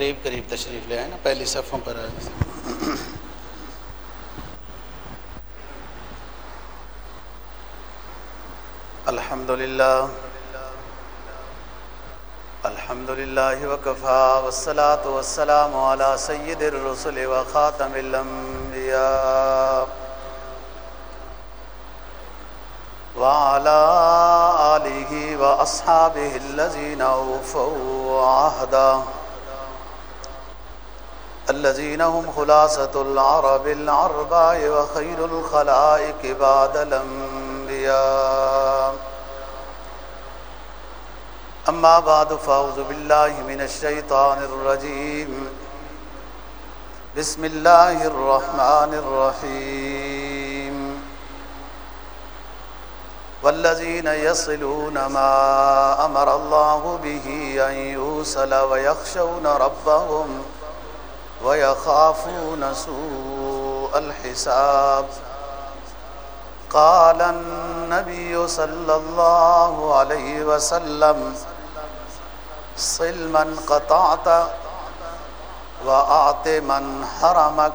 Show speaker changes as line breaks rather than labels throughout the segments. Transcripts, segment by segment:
قریب قریب تشریف لے آئے نا پہلی صفوں پر آئے الحمد للہ الحمد للہ وقفا وسلاۃ وسلام علیٰ سید الرسل و خاتم الانبیاء وعلى آله وأصحابه الذين أوفوا عهداً الذين هم خلاصة العرب العرباء وخير الخلائك بعد الأنبياء أما بعد فأعوذ بالله من الشيطان الرجيم بسم الله الرحمن الرحيم والذين يصلون ما أمر الله به أن يوصل ويخشون ربهم ويخشون ربهم ويخافون سوء الحساب قال النبي صلى الله عليه وسلم صل من قطعت وأعط من حرمك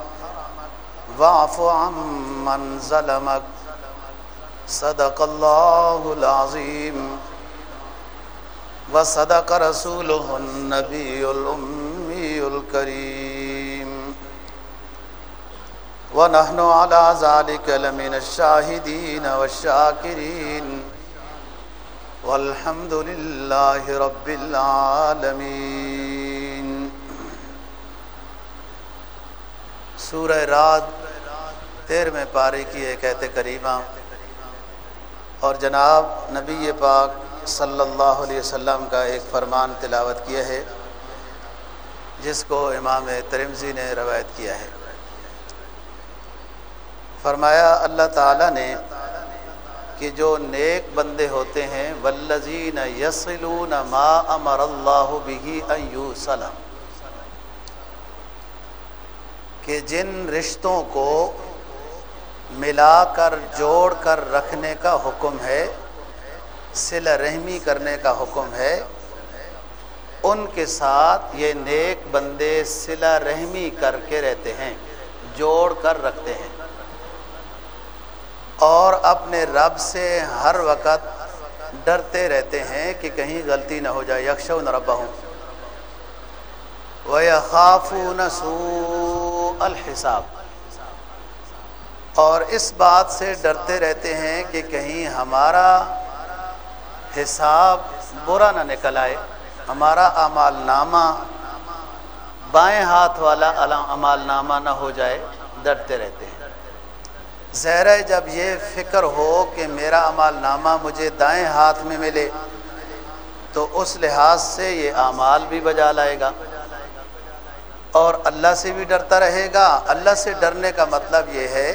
وعف عن ظلمك صدق الله العظيم وصدق رسوله النبي الأمي الكريم ونحن على ذلك لمن الشاهدين والشاكرين والحمد لله رب العالمين سورہ رات تیر میں پاری کی ایت کریمہ اور جناب نبی پاک صلی اللہ علیہ وسلم کا ایک فرمان تلاوت کیا ہے جس کو امام ترمزی نے روایت کیا ہے فرمایا اللہ تعالیٰ نے کہ جو نیک بندے ہوتے ہیں ولزین نہ ما امر اللہ ایو سلم کہ جن رشتوں کو ملا کر جوڑ کر رکھنے کا حکم ہے سل رحمی کرنے کا حکم ہے ان کے ساتھ یہ نیک بندے سلا رحمی کر کے رہتے ہیں جوڑ کر رکھتے ہیں اور اپنے رب سے ہر وقت ڈرتے رہتے ہیں کہ کہیں غلطی نہ ہو جائے یکش و نہ ہوں وہ خاف نسو الحساب اور اس بات سے ڈرتے رہتے ہیں کہ کہیں ہمارا حساب برا نہ نکل آئے ہمارا اعمال نامہ بائیں ہاتھ والا امال نامہ نہ ہو جائے ڈرتے رہتے ہیں زہرہ جب یہ فکر ہو کہ میرا عمال نامہ مجھے دائیں ہاتھ میں ملے تو اس لحاظ سے یہ اعمال بھی بجا لائے گا اور اللہ سے بھی ڈرتا رہے گا اللہ سے ڈرنے کا مطلب یہ ہے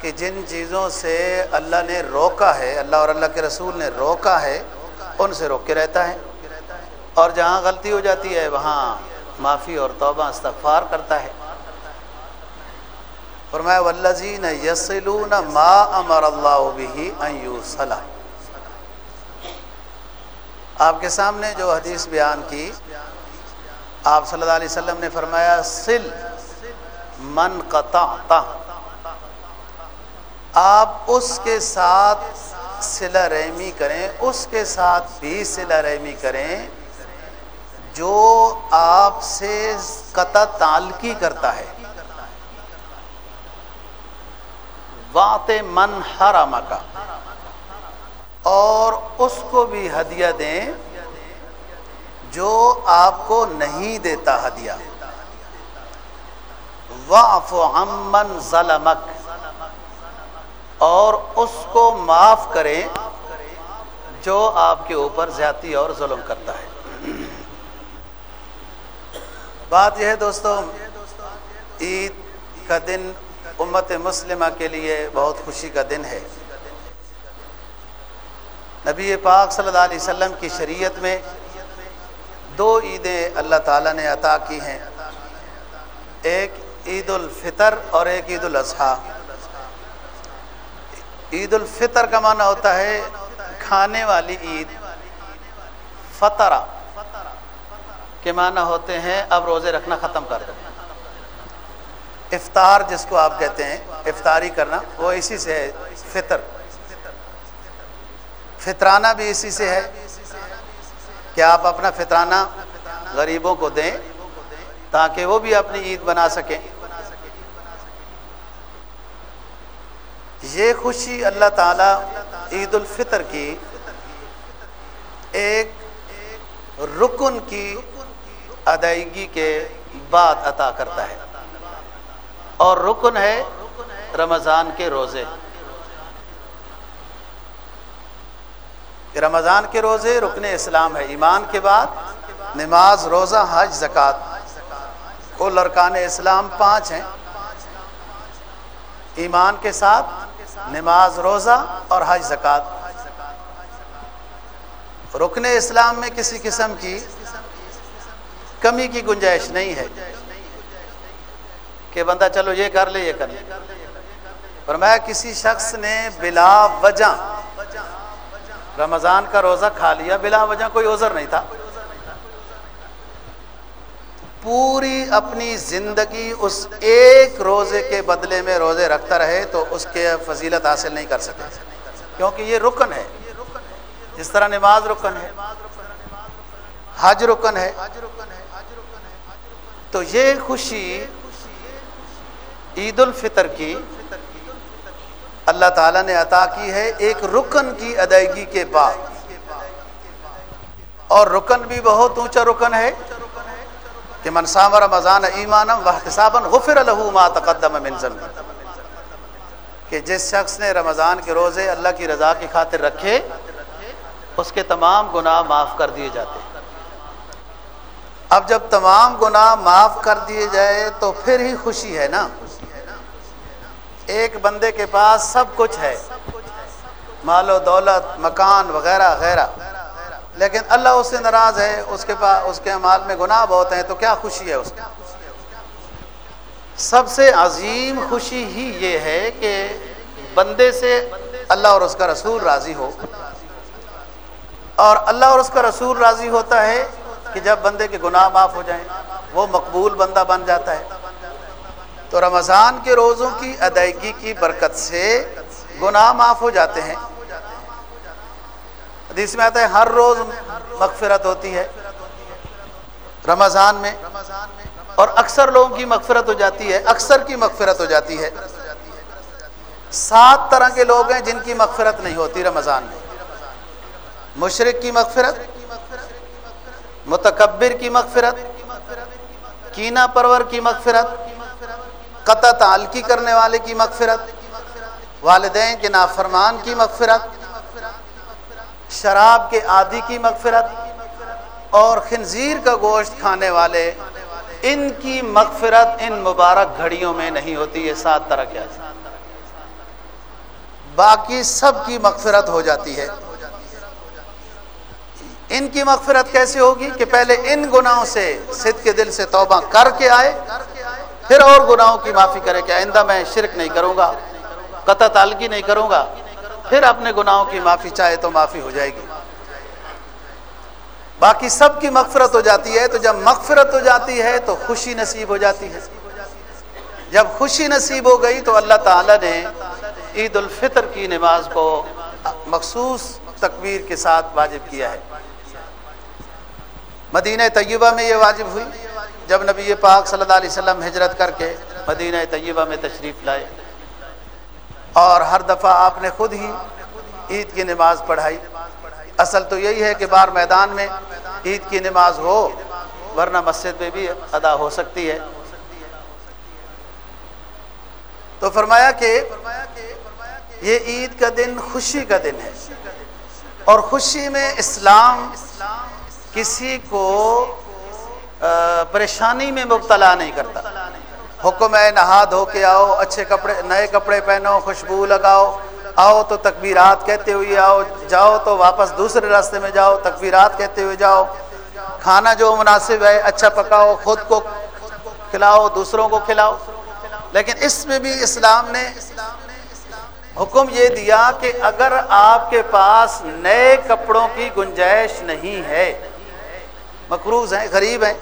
کہ جن چیزوں سے اللہ نے روکا ہے اللہ اور اللہ کے رسول نے روکا ہے ان سے روک کے رہتا ہے اور جہاں غلطی ہو جاتی ہے وہاں معافی اور توبہ استغفار کرتا ہے فرمایا والذین یصلون ما امر اللہ به ان یوصل آپ کے سامنے جو حدیث بیان کی آپ صلی اللہ علیہ وسلم نے فرمایا سل من قطعتا آپ اس کے ساتھ سلا رحمی کریں اس کے ساتھ بھی رحمی کریں جو آپ سے قطع تعلقی کرتا ہے وات من ہر کا اور اس کو بھی ہدیہ دیں جو آپ کو نہیں دیتا ہدیہ واف ظلمک اور اس کو معاف کریں جو آپ کے اوپر زیادتی اور ظلم کرتا ہے بات یہ ہے دوستوں عید کا دن امت مسلمہ کے لیے بہت خوشی کا دن ہے نبی پاک صلی اللہ علیہ وسلم کی شریعت میں دو عیدیں اللہ تعالیٰ نے عطا کی ہیں ایک عید الفطر اور ایک عید الاضحیٰ عید الفطر کا معنی ہوتا ہے کھانے والی عید فطرہ کے معنی ہوتے ہیں اب روزے رکھنا ختم کر افطار جس کو آپ کہتے ہیں افطاری کرنا وہ اسی سے ہے فطر فطرانہ بھی اسی سے ہے کہ آپ اپنا فطرانہ غریبوں کو دیں تاکہ وہ بھی اپنی عید بنا سکیں یہ خوشی اللہ تعالی عید الفطر کی ایک رکن کی ادائیگی کے بعد عطا کرتا ہے اور رکن ہے رمضان کے روزے رمضان کے روزے رکن اسلام ہے ایمان کے بعد نماز روزہ حج زکوٰۃ کو لڑکان اسلام پانچ ہیں ایمان کے ساتھ نماز روزہ اور حج زکوٰۃ رکن اسلام میں کسی قسم کی کمی کی گنجائش نہیں ہے کہ بندہ چلو یہ کر لے یہ کر لے اور میں کسی شخص نے بلا وجہ رمضان کا روزہ کھا لیا بلا وجہ کوئی عذر نہیں تھا پوری اپنی زندگی اس ایک روزے کے بدلے میں روزے رکھتا رہے تو اس کے فضیلت حاصل نہیں کر سکے کیونکہ یہ رکن ہے جس طرح نماز رکن ہے حج رکن ہے تو یہ خوشی عید الفطر کی اللہ تعالیٰ نے عطا کی ہے ایک رکن کی ادائیگی کے بعد اور رکن بھی بہت اونچا رکن ہے کہ منسام رمضان ایمان صاباً غفر ما تقدم منظم کہ جس شخص نے رمضان کے روزے اللہ کی رضا کی خاطر رکھے اس کے تمام گناہ معاف کر دیے جاتے اب جب تمام گناہ معاف کر دیے جائے تو پھر ہی خوشی ہے نا ایک بندے کے پاس سب کچھ ہے مال و دولت مکان وغیرہ وغیرہ لیکن اللہ اس سے ناراض ہے اس کے پاس اس کے مال میں گناہ بہت ہیں تو کیا خوشی ہے اس کو سب سے عظیم خوشی ہی یہ ہے کہ بندے سے اللہ اور اس کا رسول راضی ہو اور اللہ اور اس کا رسول راضی ہوتا ہے کہ جب بندے کے گناہ معاف ہو جائیں وہ مقبول بندہ بن جاتا ہے تو رمضان کے روزوں کی ادائیگی کی برکت سے گناہ معاف ہو جاتے ہیں حدیث میں آتا ہے ہر روز مغفرت ہوتی ہے رمضان میں اور اکثر لوگوں کی مغفرت ہو جاتی ہے اکثر کی مغفرت ہو جاتی ہے سات طرح کے لوگ ہیں جن کی مغفرت نہیں ہوتی رمضان میں مشرق کی مغفرت متکبر کی مغفرت کینا پرور کی مغفرت قطع تعلقی کرنے والے کی مغفرت والدین کے نافرمان کی مغفرت شراب کے عادی کی مغفرت اور خنزیر کا گوشت کھانے والے ان کی مغفرت ان مبارک گھڑیوں میں نہیں ہوتی یہ سات طرح کیا باقی سب کی مغفرت ہو جاتی ہے ان کی مغفرت کیسے ہوگی کہ پہلے ان گناہوں سے سد کے دل سے توبہ کر کے آئے پھر اور گناہوں کی معافی کرے کہ آئندہ میں شرک نہیں کروں گا قطع تعلقی نہیں کروں گا پھر اپنے گناہوں کی معافی چاہے تو معافی ہو جائے گی باقی سب کی مغفرت ہو جاتی ہے تو جب مغفرت ہو جاتی ہے تو خوشی نصیب ہو جاتی ہے جب خوشی نصیب ہو گئی تو اللہ تعالیٰ نے عید الفطر کی نماز کو مخصوص تکبیر کے ساتھ واجب کیا ہے مدینہ طیبہ میں یہ واجب ہوئی جب نبی پاک صلی اللہ علیہ وسلم ہجرت کر کے مدینہ طیبہ میں تشریف لائے اور ہر دفعہ آپ نے خود ہی عید کی نماز پڑھائی اصل تو یہی ہے کہ بار میدان میں عید کی نماز ہو ورنہ مسجد میں بھی ادا ہو سکتی ہے تو فرمایا کہ یہ عید کا دن خوشی کا دن ہے اور خوشی میں اسلام کسی کو پریشانی میں مبتلا نہیں کرتا حکم ہے نہا دھو کے آؤ اچھے کپڑے نئے کپڑے پہنو خوشبو لگاؤ آؤ تو تکبیرات کہتے ہوئے آؤ جاؤ تو واپس دوسرے راستے میں جاؤ تکبیرات کہتے ہوئے جاؤ کھانا جو مناسب ہے اچھا پکاؤ خود کو کھلاؤ دوسروں کو کھلاؤ لیکن اس میں بھی اسلام نے حکم یہ دیا کہ اگر آپ کے پاس نئے کپڑوں کی گنجائش نہیں ہے مقروض ہیں غریب ہیں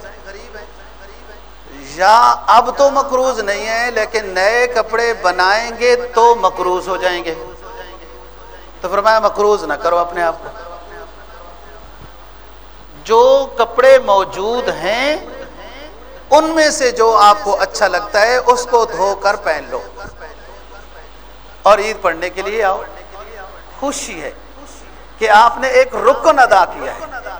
یا اب تو مقروض نہیں ہے لیکن نئے کپڑے بنائیں گے تو مقروض ہو جائیں گے تو فرمایا مقروض نہ کرو اپنے آپ کو جو کپڑے موجود ہیں ان میں سے جو آپ کو اچھا لگتا ہے اس کو دھو کر پہن لو اور عید پڑھنے کے لیے آؤ خوشی ہے کہ آپ نے ایک رکن ادا کیا ہے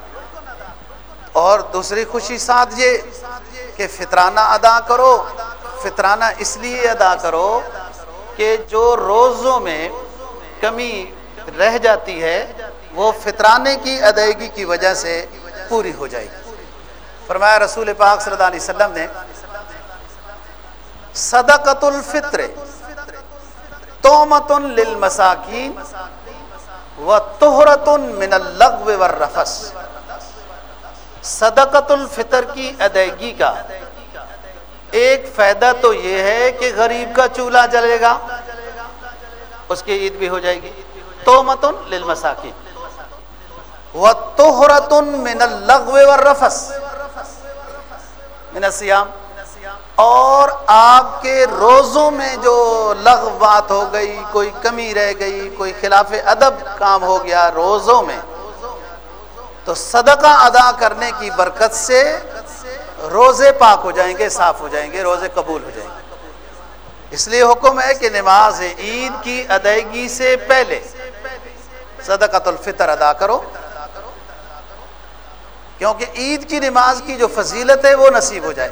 اور دوسری خوشی ساتھ یہ کہ فطرانہ ادا کرو فطرانہ اس لیے ادا کرو کہ جو روزوں میں کمی رہ جاتی ہے وہ فطرانے کی ادائیگی کی وجہ سے پوری ہو جائے گی فرمایا رسول پاک صلی اللہ علیہ وسلم نے صدقت الفطر تومت للمساکین و تہرت من اللغو رفس صدقت الفطر کی ادائیگی کا ایک فائدہ تو یہ ہے کہ غریب کا چولہا جلے گا اس کی عید بھی ہو جائے گی تو متن اللغو والرفس من السیام اور آپ کے روزوں میں جو لغوات ہو گئی کوئی کمی رہ گئی کوئی خلاف ادب کام ہو گیا روزوں میں تو صدقہ ادا کرنے کی برکت سے روزے پاک ہو جائیں گے صاف ہو جائیں گے روزے قبول ہو جائیں گے اس لیے حکم ہے کہ نماز عید کی ادائیگی سے پہلے صدقۃ الفطر ادا کرو کیونکہ عید کی نماز کی جو فضیلت ہے وہ نصیب ہو جائے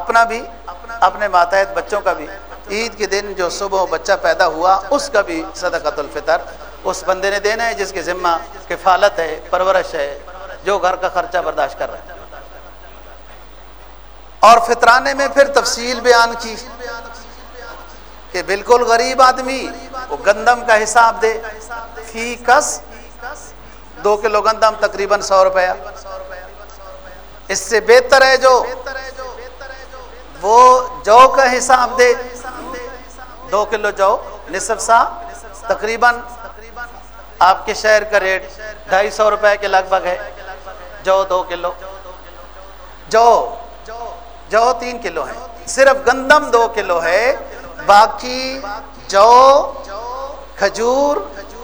اپنا بھی اپنے ماتحت بچوں کا بھی عید کے دن جو صبح بچہ پیدا ہوا اس کا بھی صدقت الفطر اس بندے نے دینا ہے جس کے ذمہ کفالت ہے پرورش ہے جو گھر کا خرچہ برداشت کر رہا ہے اور فطرانے میں پھر تفصیل بیان کی کہ بالکل غریب آدمی وہ گندم کا حساب دے فی کس دو کلو گندم تقریباً سو روپیہ اس سے بہتر ہے جو وہ جو کا حساب دے دو کلو جو نصف سا تقریباً آپ کے شہر کا ریٹ ڈھائی سو روپئے کے لگ بھگ ہے جو دو کلو جو جو تین کلو ہے صرف گندم دو کلو ہے باقی جو کھجور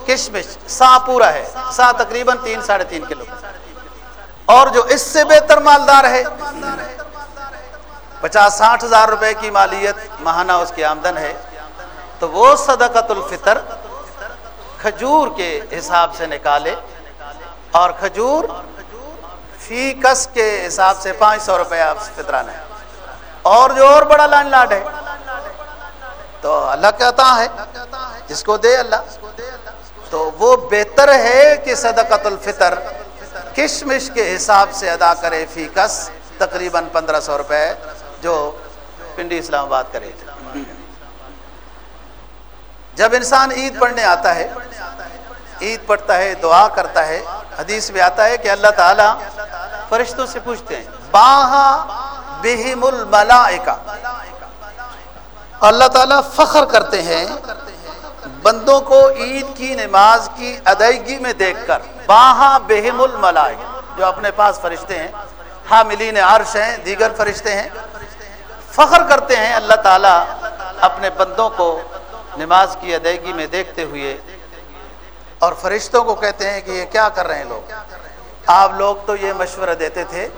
کشمش سا پورا ہے سا تقریباً تین ساڑھے تین کلو اور جو اس سے بہتر مالدار ہے پچاس ساٹھ ہزار روپے کی مالیت ماہانہ اس کی آمدن ہے تو وہ صدقت الفطر کھجور کے حساب سے نکالے اور کھجور فی کس کے حساب سے پانچ سو روپئے آپ فطران ہے اور جو اور بڑا لینڈ لاڈ ہے تو اللہ کہتا ہے جس کو دے اللہ تو وہ بہتر ہے کہ صدقت الفطر کشمش کے حساب سے ادا کرے فی کس تقریباً پندرہ سو روپئے جو پنڈی اسلام آباد کرے تھے جب انسان عید پڑھنے آتا ہے عید پڑھتا ہے دعا کرتا ہے حدیث میں آتا ہے کہ اللہ تعالیٰ فرشتوں سے پوچھتے ہیں باہا بہم الملائکہ اللہ تعالیٰ فخر کرتے ہیں بندوں کو عید کی نماز کی ادائیگی میں دیکھ کر باہا بہم الملائکہ جو اپنے پاس فرشتے ہیں حاملین عرش ہیں دیگر فرشتے ہیں فخر کرتے ہیں اللہ تعالیٰ اپنے بندوں کو نماز کی ادائیگی میں دیکھتے ہوئے اور فرشتوں کو کہتے ہیں کہ یہ کیا کر رہے ہیں لوگ آپ لوگ تو یہ مشورہ دیتے تھے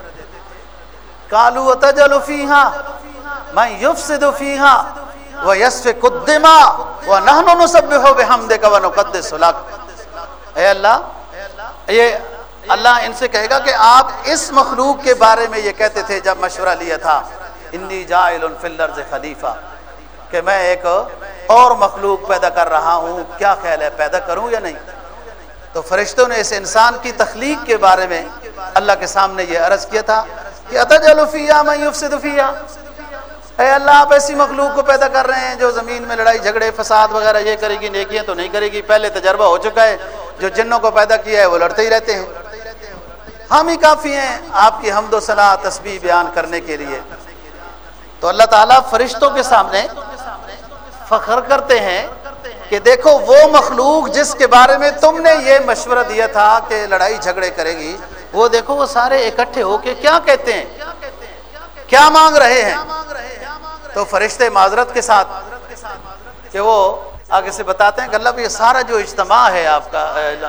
کالو تجل اے اللہ یہ اللہ ان سے کہے گا کہ آپ اس مخلوق کے بارے میں یہ کہتے تھے جب مشورہ لیا تھا انی فی الارض خلیفہ کہ میں ایک اور مخلوق پیدا کر رہا ہوں کیا خیال ہے پیدا کروں یا نہیں تو فرشتوں نے اس انسان کی تخلیق کے بارے میں اللہ کے سامنے یہ عرض کیا تھا کہ اتفیا میں اے اللہ آپ ایسی مخلوق کو پیدا کر رہے ہیں جو زمین میں لڑائی جھگڑے فساد وغیرہ یہ کرے گی نیکیاں تو نہیں کرے گی پہلے تجربہ ہو چکا ہے جو جنوں کو پیدا کیا ہے وہ لڑتے ہی رہتے ہیں ہم ہی کافی ہیں آپ کی حمد و صلاح تسبیح بیان کرنے کے لیے تو اللہ تعالیٰ فرشتوں کے سامنے فخر کرتے ہیں کہ دیکھو وہ مخلوق جس کے بارے میں تم نے یہ مشورہ دیا تھا کہ لڑائی جھگڑے کرے گی وہ دیکھو وہ سارے اکٹھے ہو کے کیا کہتے ہیں کیا مانگ رہے ہیں تو فرشتے معذرت کے ساتھ کہ وہ آگے سے بتاتے ہیں کہ اللہ یہ سارا جو اجتماع ہے آپ کا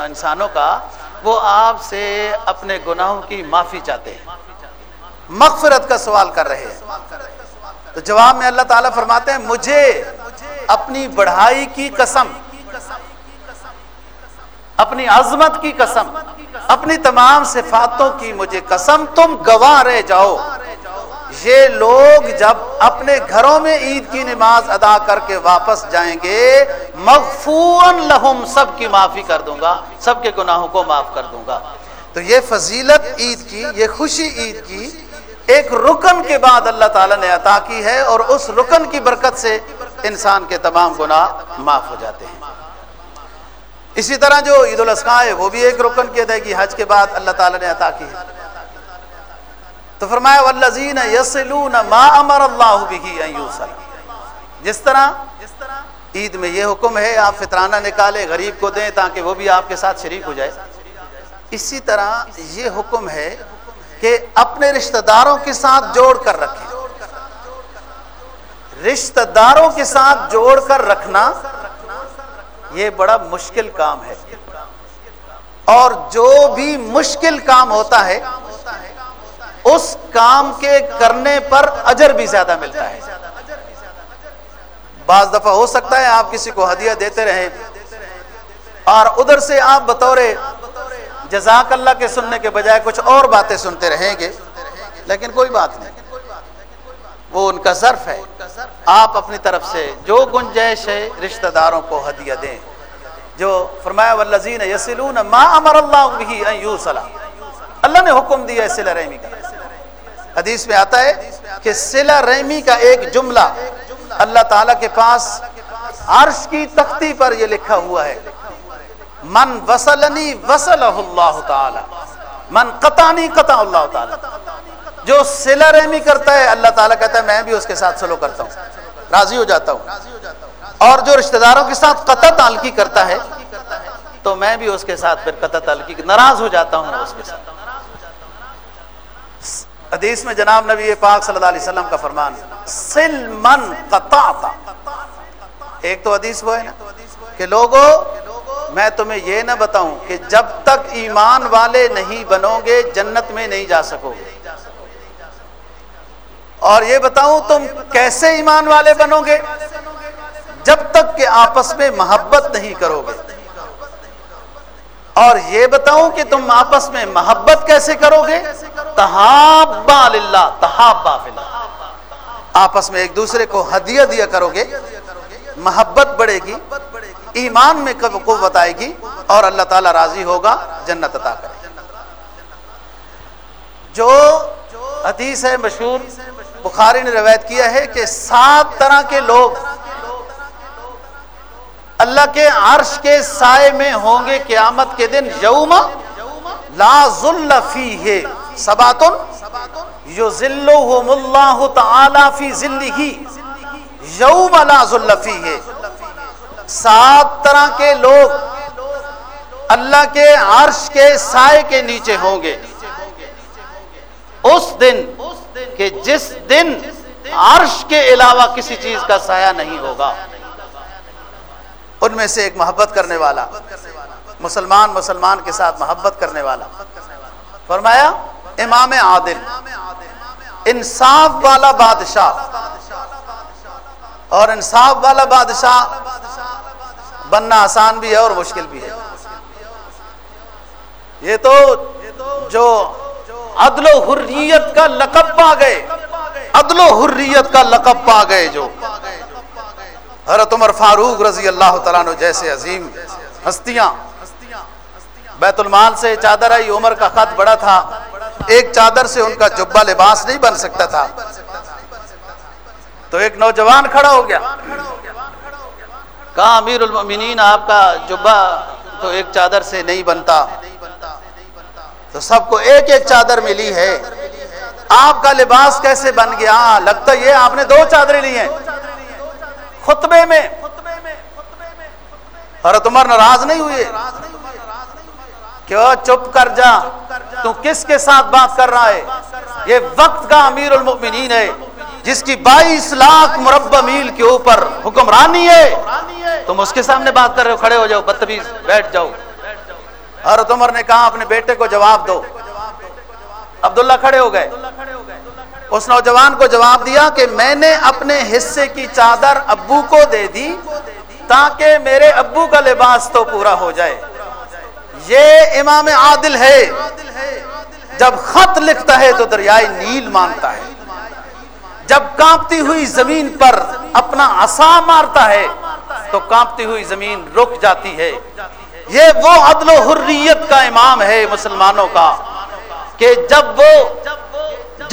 انسانوں کا وہ آپ سے اپنے گناہوں کی معافی چاہتے ہیں مغفرت کا سوال کر رہے ہیں تو جواب میں اللہ تعالیٰ فرماتے ہیں مجھے اپنی بڑھائی کی قسم اپنی عظمت کی قسم اپنی تمام صفاتوں کی مجھے قسم تم گواہ رہ جاؤ یہ لوگ جب اپنے گھروں میں عید کی نماز ادا کر کے واپس جائیں گے مغفون لہم سب کی معافی کر دوں گا سب کے گناہوں کو معاف کر دوں گا تو یہ فضیلت عید کی یہ خوشی عید کی ایک رکن کے بعد اللہ تعالیٰ نے عطا کی ہے اور اس رکن کی برکت سے انسان کے تمام گناہ معاف ہو جاتے ہیں اسی طرح جو عید الاضحیٰ ہے وہ بھی ایک رکن کی ادائیگی حج کے بعد اللہ تعالیٰ نے عطا کی ہے تو فرمایا والذین ما امر اللہ ان جس طرح عید میں یہ حکم ہے آپ فطرانہ نکالے غریب کو دیں تاکہ وہ بھی آپ کے ساتھ شریک ہو جائے اسی طرح یہ حکم ہے کہ اپنے رشتہ داروں کے ساتھ جوڑ کر رکھیں رشتہ داروں کے ساتھ جوڑ کر رکھنا یہ بڑا مشکل کام ہے اور جو بھی مشکل کام ہوتا ہے اس کام کے کرنے پر اجر بھی زیادہ ملتا ہے بعض دفعہ ہو سکتا ہے آپ کسی کو ہدیہ دیتے رہیں اور ادھر سے آپ بطور جزاک اللہ کے سننے کے بجائے کچھ اور باتیں سنتے رہیں گے لیکن کوئی بات نہیں وہ ان کا ظرف ہے آپ اپنی طرف سے جو گنجائش ہے رشتہ داروں کو ہدیہ دیں جو فرمایا والذین یسلون ما امر اللہ ان اللہ نے حکم دیا ہے صلح رحمی کا حدیث میں آتا ہے کہ صلح رحمی کا ایک جملہ اللہ تعالیٰ کے پاس عرش کی تختی پر یہ لکھا ہوا ہے من منالی اللہ تعالی من قطانی قطع اللہ تعالی جو رحمی کرتا ہے اللہ تعالیٰ کہتا ہے میں بھی اس کے ساتھ سلو کرتا ہوں راضی ہو جاتا ہوں اور جو رشتہ داروں کے ساتھ قطع تعلقی کرتا ہے تو میں بھی اس کے ساتھ پھر قطع تعلقی ناراض ہو جاتا ہوں اس کے ساتھ حدیث میں جناب نبی پاک صلی اللہ علیہ وسلم کا فرمان سل من قطع ایک تو حدیث وہ ہے نا کہ لوگوں میں تمہیں یہ نہ بتاؤں کہ جب تک ایمان والے نہیں بنو گے جنت میں نہیں جا سکو گے اور یہ بتاؤں تم کیسے ایمان والے بنو گے جب تک کہ آپس میں محبت نہیں کرو گے اور یہ بتاؤں کہ تم آپس میں محبت کیسے کرو گے تحابا للہ تحابا تحابلہ آپس میں ایک دوسرے کو ہدیہ دیا کرو گے محبت بڑھے گی ایمان میں کب کو بتائے گی اور اللہ تعالی راضی ہوگا جنت عطا کرے جو حدیث ہے مشہور بخاری نے روایت کیا ہے کہ سات طرح کے لوگ اللہ کے عرش کے سائے میں ہوں گے قیامت کے دن یوم لاز فی ہے سباتن یو ذلو تعالی فی ذل یوم یوم لاز فی ہے سات طرح کے لوگ اللہ کے عرش کے سائے کے نیچے ہوں گے اس دن کہ جس دن عرش کے علاوہ کسی چیز کا سایہ نہیں ہوگا ان میں سے ایک محبت کرنے والا مسلمان مسلمان کے ساتھ محبت کرنے والا فرمایا امام عادل انصاف والا بادشاہ اور انصاف والا بادشاہ بننا آسان بھی ہے اور مشکل بھی ہے یہ تو جو جو عدل عدل و و حریت حریت کا کا لقب لقب پا پا گئے گئے حرت عمر فاروق رضی اللہ تعالیٰ نے جیسے عظیم ہستیاں بیت المال سے چادر آئی عمر کا خط بڑا تھا ایک چادر سے ان کا جبا لباس نہیں بن سکتا تھا تو ایک نوجوان کھڑا ہو گیا کہا امیر المین آپ کا جبا تو ایک چادر سے نہیں بنتا تو سب کو ایک ایک چادر ملی ہے آپ کا لباس کیسے بن گیا ہاں، لگتا ہے آپ نے دو چادر لی ہیں خطبے میں اور تمہار ناراض نہیں ہوئے چپ کر جا تو کس کے ساتھ بات کر رہا ہے یہ وقت کا امیر المؤمنین ہے جس کی بائیس لاکھ مربع میل کے اوپر حکمرانی ہے تم اس کے سامنے بات کر رہے ہو کھڑے ہو جاؤ بدتمیز بیٹھ جاؤ اور اپنے بیٹے کو جواب دو عبداللہ کھڑے ہو گئے اس نوجوان کو جواب دیا کہ میں نے اپنے حصے کی چادر ابو کو دے دی تاکہ میرے ابو کا لباس تو پورا ہو جائے یہ امام عادل ہے جب خط لکھتا ہے تو دریائے نیل مانتا ہے جب کانپتی ہوئی زمین پر اپنا عصا مارتا ہے تو کانپتی ہوئی زمین رک جاتی ہے یہ وہ عدل و حریت کا امام ہے مسلمانوں کا کہ جب وہ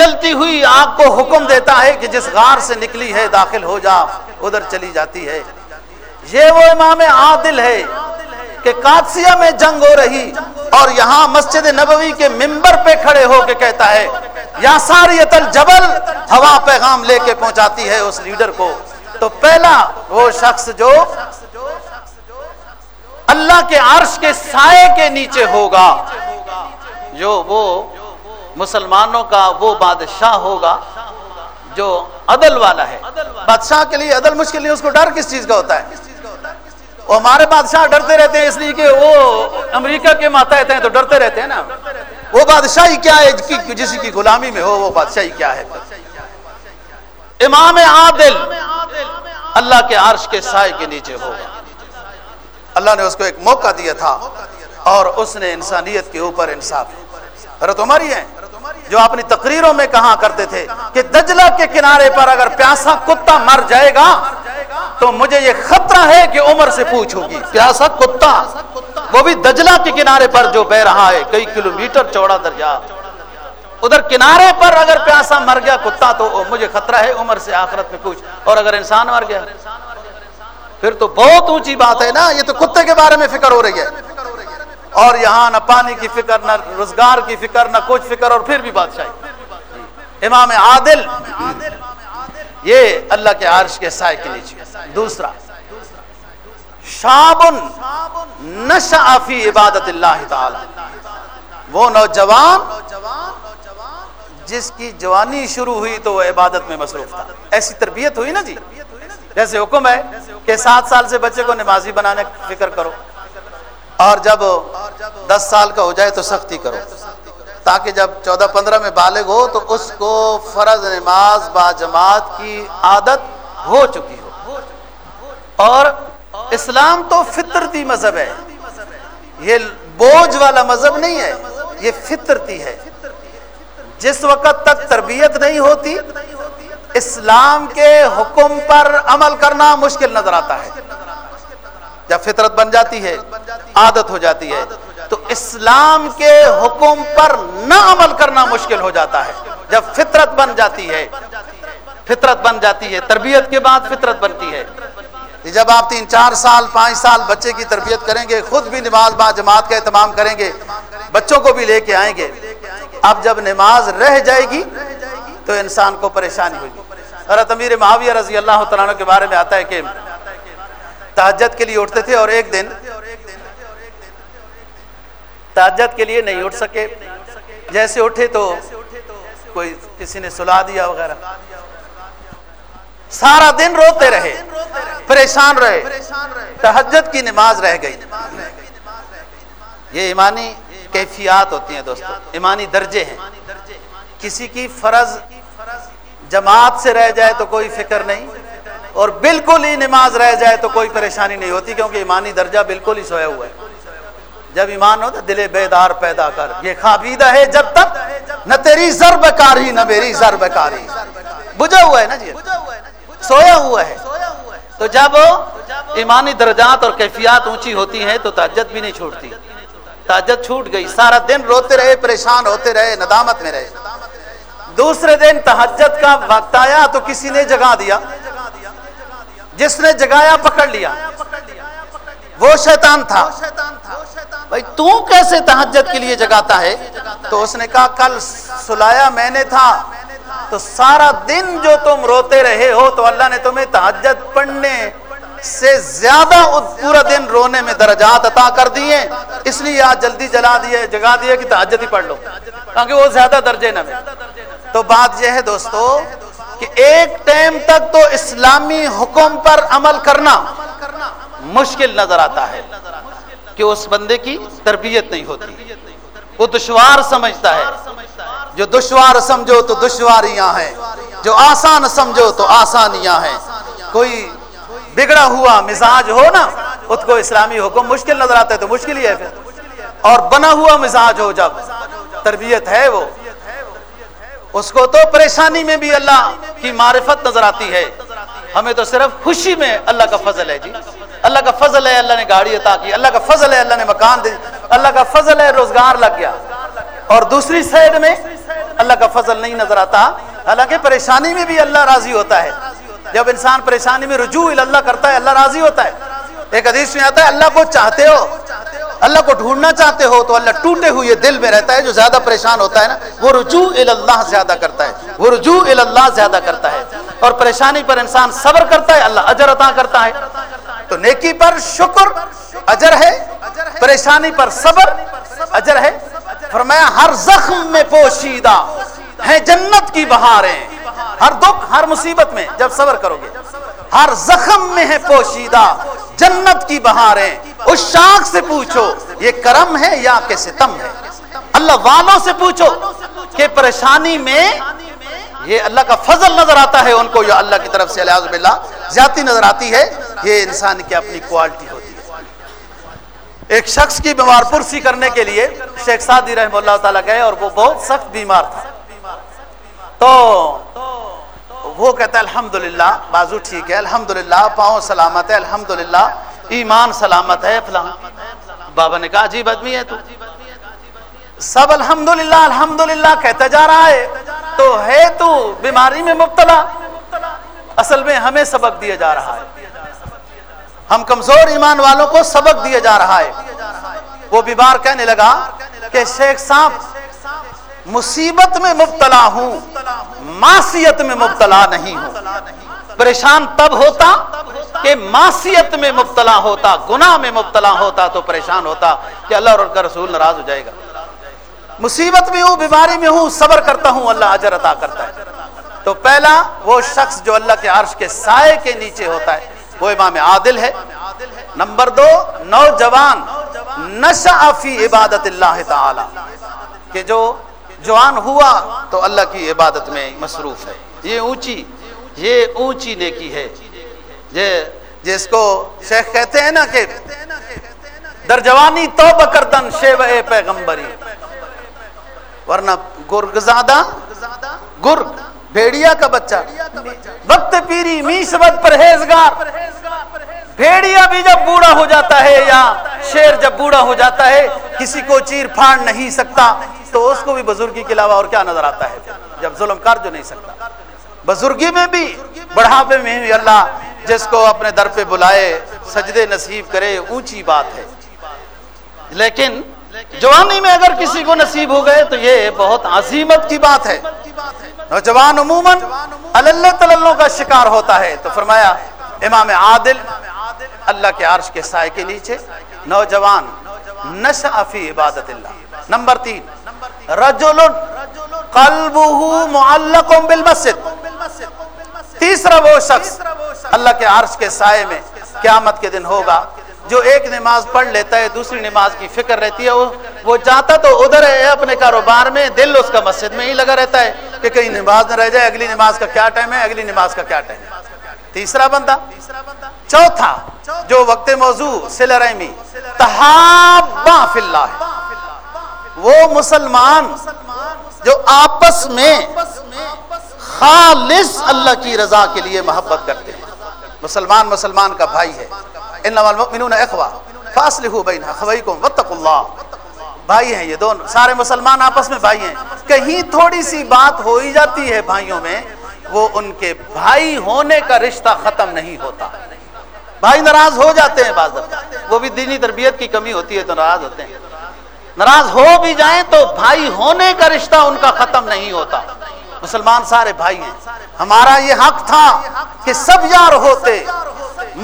جلتی ہوئی آگ کو حکم دیتا ہے کہ جس غار سے نکلی ہے داخل ہو جا ادھر چلی جاتی ہے یہ وہ امام عادل ہے کہ میں جنگ ہو رہی اور یہاں مسجد نبوی کے ممبر پہ کھڑے ہو کے کہتا ہے یا ساری ہوا پیغام لے کے پہنچاتی ہے اس لیڈر کو تو پہلا وہ شخص جو اللہ کے عرش کے سائے کے نیچے ہوگا جو وہ مسلمانوں کا وہ بادشاہ ہوگا جو عدل والا ہے بادشاہ کے لیے عدل مشکل نہیں اس کو ڈر کس چیز کا ہوتا ہے ہمارے بادشاہ ڈرتے رہتے ہیں اس لیے کہ وہ امریکہ کے ہیں تو ڈرتے رہتے ہیں نا وہ بادشاہی کیا ہے جس کی غلامی میں ہو وہ بادشاہی کیا ہے امام عادل اللہ کے عرش کے سائے کے نیچے ہو اللہ نے اس کو ایک موقع دیا تھا اور اس نے انسانیت کے اوپر انصاف ہی ہے جو اپنی تقریروں میں کہا کرتے تھے کہ دجلہ کے کنارے پر اگر پیاسا کتا مر جائے گا تو مجھے یہ خطرہ ہے کہ عمر سے پوچھو گی پیاسا کتا وہ بھی کے کنارے پر جو بہ رہا ہے کئی کلومیٹر چوڑا دریا ادھر کنارے پر اگر پیاسا مر گیا کتا تو مجھے خطرہ ہے عمر سے آخرت میں پوچھ اور اگر انسان مر گیا پھر تو بہت اونچی بات ہے نا یہ تو کتے کے بارے میں فکر ہو رہی ہے اور یہاں نہ پانی کی فکر نہ روزگار کی فکر نہ کچھ فکر اور پھر بھی بادشاہ امام عادل یہ اللہ کے عرش کے سائے کے لیے جس کی جوانی شروع ہوئی تو وہ عبادت میں مصروف تھا ایسی تربیت ہوئی نا جی جیسے حکم ہے کہ سات سال سے بچے کو نمازی بنانے کا فکر کرو اور جب دس سال کا ہو جائے تو سختی کرو تاکہ جب چودہ پندرہ میں بالغ ہو تو اس کو فرض نماز با جماعت کی عادت ہو چکی ہو اور اسلام تو فطرتی مذہب ہے یہ بوجھ والا مذہب نہیں ہے یہ فطرتی ہے جس وقت تک تربیت نہیں ہوتی اسلام کے حکم پر عمل کرنا مشکل نظر آتا ہے جب فطرت بن جاتی ہے عادت ہو جاتی ہے تو اسلام کے حکم پر نہ عمل کرنا مشکل ہو جاتا ہے جب فطرت بن جاتی ہے فطرت بن جاتی ہے تربیت کے بعد فطرت بنتی ہے جب آپ تین چار سال پانچ سال بچے کی تربیت کریں گے خود بھی نماز با جماعت کا اہتمام کریں گے بچوں کو بھی لے کے آئیں گے اب جب نماز رہ جائے گی تو انسان کو پریشانی ہوگی اور تمیر معاویہ رضی اللہ تعالیٰ کے بارے میں آتا ہے کہ تحجت کے لیے اٹھتے تھے اور ایک دن تاجت کے لیے نہیں اٹھ سکے جیسے اٹھے تو کوئی کسی نے سلا دیا وغیرہ سارا دن روتے رہے رہے پریشان کی نماز رہ گئی یہ ایمانی کیفیات ہوتی ہیں دوستو ایمانی درجے ہیں کسی کی فرض جماعت سے رہ جائے تو کوئی فکر نہیں اور بالکل ہی نماز رہ جائے تو کوئی پریشانی نہیں ہوتی کیونکہ ایمانی درجہ بالکل ہی سویا ہوا ہے جب ایمان ہو تو دل بیدار پیدا کر یہ خابیدہ ہے جب تک نہ تیری سر بکاری نہ میری سر بکاری بجھا ہوا ہے نا جی سویا ہوا ہے تو جب ایمانی درجات اور کیفیات اونچی ہوتی ہیں تو تاجت بھی نہیں چھوٹتی تاجت چھوٹ گئی سارا دن روتے رہے پریشان ہوتے رہے ندامت میں رہے دوسرے دن تحجت کا وقت آیا تو کسی نے جگا دیا جس نے جگایا پکڑ لیا وہ شیطان تھا بھائی تو کیسے تحجت کے لیے جگاتا ہے تو اس نے کہا کل سلایا میں نے تھا تو سارا دن جو تم روتے رہے ہو تو اللہ نے تمہیں تحجت پڑھنے سے زیادہ پورا دن رونے میں درجات عطا کر دیے اس لیے آج جلدی جلا دیے جگا دیے کہ تحجت ہی پڑھ لو تاکہ وہ زیادہ درجے نہ ملے تو بات یہ ہے دوستو کہ ایک ٹائم تک تو اسلامی حکم پر عمل کرنا مشکل نظر آتا ہے کہ اس بندے کی تربیت نہیں ہوتی وہ دشوار سمجھتا ہے جو دشوار سمجھو تو دشواریاں ہیں جو آسان سمجھو تو آسانیاں ہیں کوئی بگڑا ہوا مزاج ہو نا اس کو اسلامی حکم مشکل نظر آتا ہے تو مشکل ہی ہے اور بنا ہوا مزاج ہو جب تربیت ہے وہ اس کو تو پریشانی میں بھی اللہ کی معرفت نظر آتی ہے ہمیں تو صرف خوشی میں اللہ کا فضل ہے جی فضل ہے اللہ نے گاڑی عطا کی اللہ کا فضل ہے اللہ نے مکان دے اللہ کا فضل ہے روزگار لگ گیا اور دوسری سائڈ میں اللہ کا فضل نہیں نظر آتا حالانکہ پریشانی میں بھی اللہ راضی ہوتا ہے جب انسان پریشانی میں رجوع اللہ کرتا ہے اللہ راضی ہوتا ہے ایک حدیث میں آتا ہے اللہ کو چاہتے ہو اللہ کو ڈھونڈنا چاہتے ہو تو اللہ ٹوٹے ہوئے دل میں رہتا ہے جو زیادہ پریشان ہوتا ہے نا وہ رجوع اللہ زیادہ کرتا ہے وہ رجوع اللہ زیادہ کرتا ہے اور پریشانی پر انسان صبر کرتا ہے اللہ اجر عطا کرتا ہے تو نیکی پر شکر اجر ہے پریشانی پر صبر اجر ہے فرمایا ہر زخم میں پوشیدہ ہیں جنت کی بہاریں ہر دکھ ہر مصیبت میں جب صبر کرو گے ہر زخم میں ہے پوشیدہ جنت کی بہاریں اس شاخ سے پوچھو یہ کرم ہے یا کہ ستم ہے اللہ والوں سے پوچھو کہ پریشانی میں یہ اللہ کا فضل نظر آتا ہے ان کو یا اللہ کی طرف سے اللہ زیادتی نظر آتی ہے یہ انسان کی اپنی کوالٹی ہوتی ہے ایک شخص کی بیمار پرسی کرنے کے لیے شیخ سعدی رحم اللہ تعالیٰ گئے اور وہ بہت سخت بیمار تھا تو وہ کہتا الحمد للہ بازو ٹھیک ہے الحمد للہ پاؤں سلامت ہے الحمد للہ ایمان سلامت ہے فلاں بابا نے کہا عجیب آدمی ہے تو سب الحمد للہ الحمد للہ کہتا جا رہا ہے تو ہے تو بیماری میں مبتلا اصل میں ہمیں سبق دیا جا رہا ہے ہم کمزور ایمان والوں کو سبق دیا جا رہا ہے وہ بیمار کہنے لگا کہ شیخ صاحب مصیبت میں مبتلا ہوں معصیت میں مبتلا نہیں ہوں پریشان تب ہوتا کہ معصیت میں مبتلا ہوتا گناہ میں مبتلا ہوتا تو پریشان ہوتا کہ اللہ اور رسول ناراض ہو جائے گا مصیبت میں ہوں بیماری میں ہوں صبر کرتا ہوں اللہ اجر عطا کرتا ہے تو پہلا وہ شخص جو اللہ کے عرش کے سائے کے نیچے ہوتا ہے وہ امام عادل ہے نمبر دو نوجوان نشع فی عبادت اللہ تعالی کہ جو جوان ہوا تو اللہ کی عبادت میں مصروف ہے یہ اونچی یہ اونچی نیکی ہے یہ جس کو شیخ کہتے ہیں نا کہ درجوانی توبہ کردن شیوہ پیغمبری ورنہ گرگ زادہ گرگ بھیڑیا کا بچہ وقت پیری میشوت پرہیزگار بھیڑیا بھی جب بوڑھا ہو جاتا ہے یا شیر جب بوڑھا ہو جاتا ہے کسی کو چیر پھاڑ نہیں سکتا تو اس کو بھی بزرگی کے علاوہ اور کیا نظر آتا ہے جب ظلم جو نہیں سکتا بزرگی میں بھی بڑھاپے میں بھی اللہ جس کو اپنے در پہ بلائے سجدے نصیب کرے اونچی بات ہے لیکن جوانی میں اگر کسی کو نصیب ہو گئے تو یہ بہت عظیمت کی بات ہے نوجوان عموماً اللہ کا شکار ہوتا ہے تو فرمایا امام عادل اللہ کے عرش کے سائے کے نیچے نوجوان عبادت اللہ نمبر تین تیسرا وہ شخص اللہ کے عرش کے سائے میں قیامت کے دن ہوگا جو ایک نماز پڑھ لیتا ہے دوسری نماز کی فکر رہتی ہے وہ جاتا تو ادھر ہے اپنے کاروبار میں دل اس کا مسجد میں ہی لگا رہتا ہے کہ کئی نماز نہ رہ جائے اگلی نماز کا کیا ٹائم ہے اگلی نماز کا کیا ٹائم ہے تیسرا بندہ چوتھا جو وقت موضوع وہ مسلمان جو آپس میں خالص اللہ کی رضا کے لیے محبت کرتے ہیں مسلمان مسلمان کا بھائی ہے اللہ بھائی ہیں یہ دونوں سارے مسلمان آپس میں بھائی ہیں کہیں تھوڑی سی بات ہو ہی جاتی ہے بھائیوں میں وہ ان کے بھائی ہونے کا رشتہ ختم نہیں ہوتا بھائی ناراض ہو جاتے ہیں باز وہ بھی دینی تربیت کی کمی ہوتی ہے تو ناراض ہوتے ہیں ناراض ہو بھی جائیں تو بھائی ہونے کا رشتہ ان کا ختم نہیں ہوتا مسلمان سارے بھائی ہیں ہمارا یہ حق تھا کہ سب یار ہوتے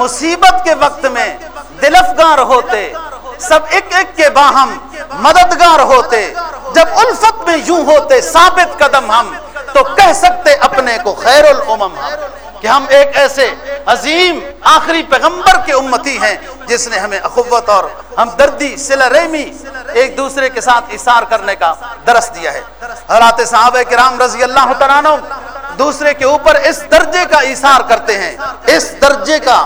مصیبت کے وقت میں دلفگار ہوتے سب ایک ایک کے باہم مددگار ہوتے جب الفت میں یوں ہوتے ثابت قدم ہم تو کہہ سکتے اپنے کو خیر الامم کہ ہم ایک ایسے عظیم آخری پیغمبر کے امتی ہیں جس نے ہمیں اخوت اور ہمدردی سلا ریمی ایک دوسرے کے ساتھ اثار کرنے کا درس دیا ہے حضرات صحابہ کرام رضی اللہ تعالیٰ دوسرے کے اوپر اس درجے کا اثار کرتے ہیں اس درجے کا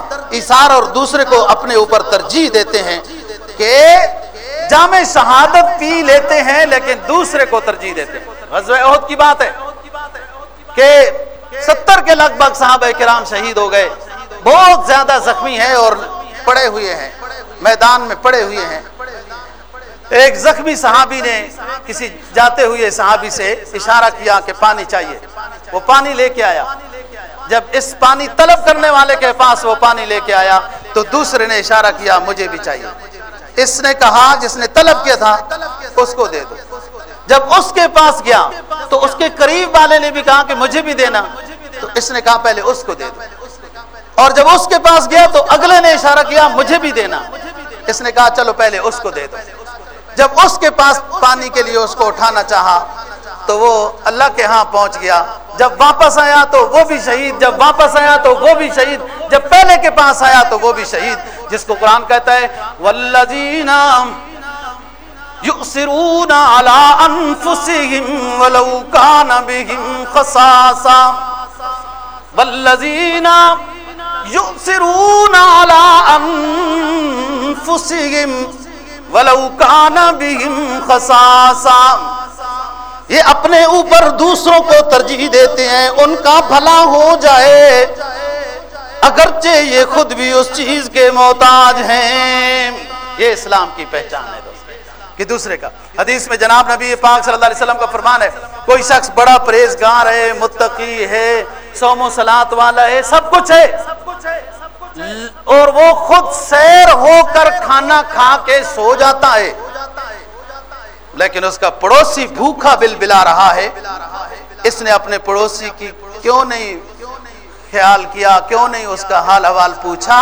اثار اور دوسرے کو اپنے اوپر ترجیح دیتے ہیں کہ جامع شہادت پی لیتے ہیں لیکن دوسرے کو ترجیح دیتے ہیں غزوہ عہد کی بات ہے کہ ستر کے لگ بھگ صاحب کرام شہید ہو گئے بہت زیادہ زخمی ہیں اور پڑے ہوئے ہیں میدان میں پڑے ہوئے ہیں ایک زخمی صحابی نے کسی جاتے ہوئے صحابی سے اشارہ کیا کہ پانی چاہیے وہ پانی لے کے آیا جب اس پانی طلب کرنے والے کے پاس وہ پانی لے کے آیا تو دوسرے نے اشارہ کیا مجھے بھی چاہیے اس نے کہا جس نے طلب کیا تھا اس کو دے دو جب اس کے پاس گیا تو اس کے قریب والے نے بھی کہا کہ مجھے بھی دینا تو اس نے کہا پہلے اس کو دے دو اور جب اس کے پاس گیا تو اگلے نے اشارہ کیا مجھے بھی دینا اس نے کہا چلو پہلے اس کو دے دو جب اس کے پاس پانی کے لیے اس کو اٹھانا چاہا تو وہ اللہ کے ہاں پہنچ گیا جب واپس آیا تو وہ بھی شہید جب واپس آیا تو وہ بھی شہید جب پہلے کے پاس آیا تو وہ بھی شہید جس کو قرآن کہتا ہے وَالَّذِينَ يؤثرون على أنفسهم ولو كان بهم خصاصا والذين يؤثرون على أنفسهم ولو كان بهم خصاصا یہ اپنے اوپر دوسروں کو ترجیح دیتے ہیں ان کا بھلا ہو جائے اگرچہ یہ خود بھی اس چیز کے محتاج ہیں یہ اسلام کی پہچان ہے دوست کہ دوسرے کا حدیث میں جناب نبی پاک صلی اللہ علیہ وسلم کا فرمان ہے کوئی شخص بڑا پرہیزگار ہے متقی ہے سوم و سلاد والا ہے سب کچھ ہے اور وہ خود سیر ہو کر کھانا کھا کے سو جاتا ہے لیکن اس کا پڑوسی بھوکا بل بلا رہا ہے اس نے اپنے پڑوسی کی کیوں نہیں خیال کیا کیوں نہیں اس کا حال حوال پوچھا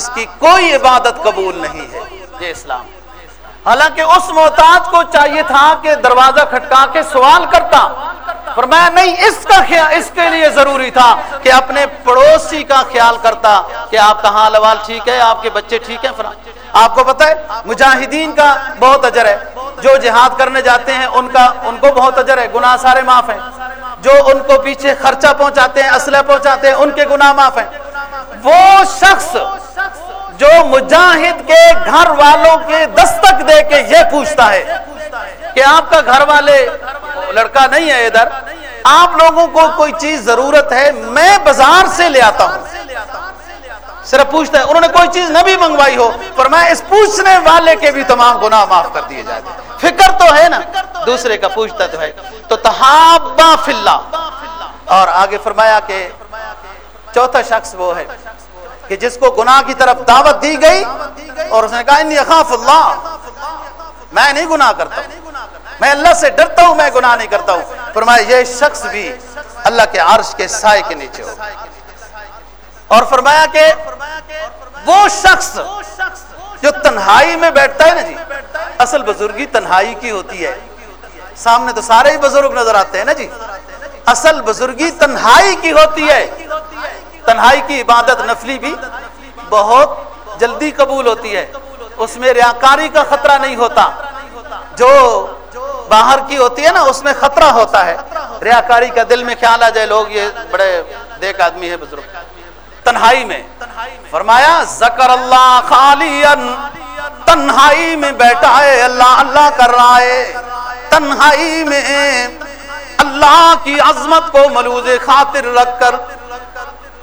اس کی کوئی عبادت قبول نہیں ہے یہ اسلام ہے حالانکہ اس محتاج کو چاہیے تھا کہ دروازہ کھٹکا کے سوال کرتا نہیں اس اس کا خیال کے لیے ضروری تھا کہ اپنے پڑوسی کا خیال کرتا کہ آپ کا حال ٹھیک ہے آپ کے بچے ٹھیک ہیں آپ کو پتہ ہے مجاہدین کا بہت اجر ہے جو جہاد کرنے جاتے ہیں ان کا ان کو بہت اجر ہے گناہ سارے معاف ہیں جو ان کو پیچھے خرچہ پہنچاتے ہیں اسلحہ پہنچاتے ہیں ان کے گناہ معاف ہیں وہ شخص جو مجاہد کے گھر والوں کے دستک دے کے یہ پوچھتا ہے کہ آپ کا گھر والے لڑکا نہیں ہے ادھر آپ لوگوں کو کوئی چیز ضرورت ہے میں بازار سے لے آتا ہوں صرف پوچھتا ہے انہوں نے کوئی چیز نہ بھی منگوائی ہو پر میں اس پوچھنے والے کے بھی تمام گناہ معاف کر دیے جاتے فکر تو ہے نا دوسرے کا پوچھتا تو ہے تو تہابلہ اور آگے فرمایا کہ چوتھا شخص وہ ہے کہ جس کو گناہ کی طرف دعوت دی گئی اور اس نے کہا انی اخاف اللہ میں نہیں گناہ کرتا ہوں میں اللہ سے ڈرتا ہوں میں گناہ نہیں کرتا ہوں فرمایا یہ شخص بھی اللہ کے عرش کے سائے کے نیچے ہو اور فرمایا کہ وہ شخص جو تنہائی میں بیٹھتا ہے نا جی اصل بزرگی تنہائی کی ہوتی ہے سامنے تو سارے ہی بزرگ نظر آتے ہیں نا جی اصل بزرگی تنہائی کی ہوتی ہے تنہائی کی عبادت نفلی بھی بہت جلدی قبول ہوتی ہے اس میں ریاکاری کا خطرہ نہیں ہوتا جو باہر کی ہوتی ہے نا اس میں خطرہ ہوتا ہے ریاکاری کا دل میں خیال آ جائے لوگ یہ بڑے دیکھ آدمی ہے بزرگ تنہائی میں فرمایا زکر اللہ خالی تنہائی میں بیٹھا اللہ اللہ کر رہا ہے تنہائی میں اللہ کی عظمت کو ملوز خاطر رکھ کر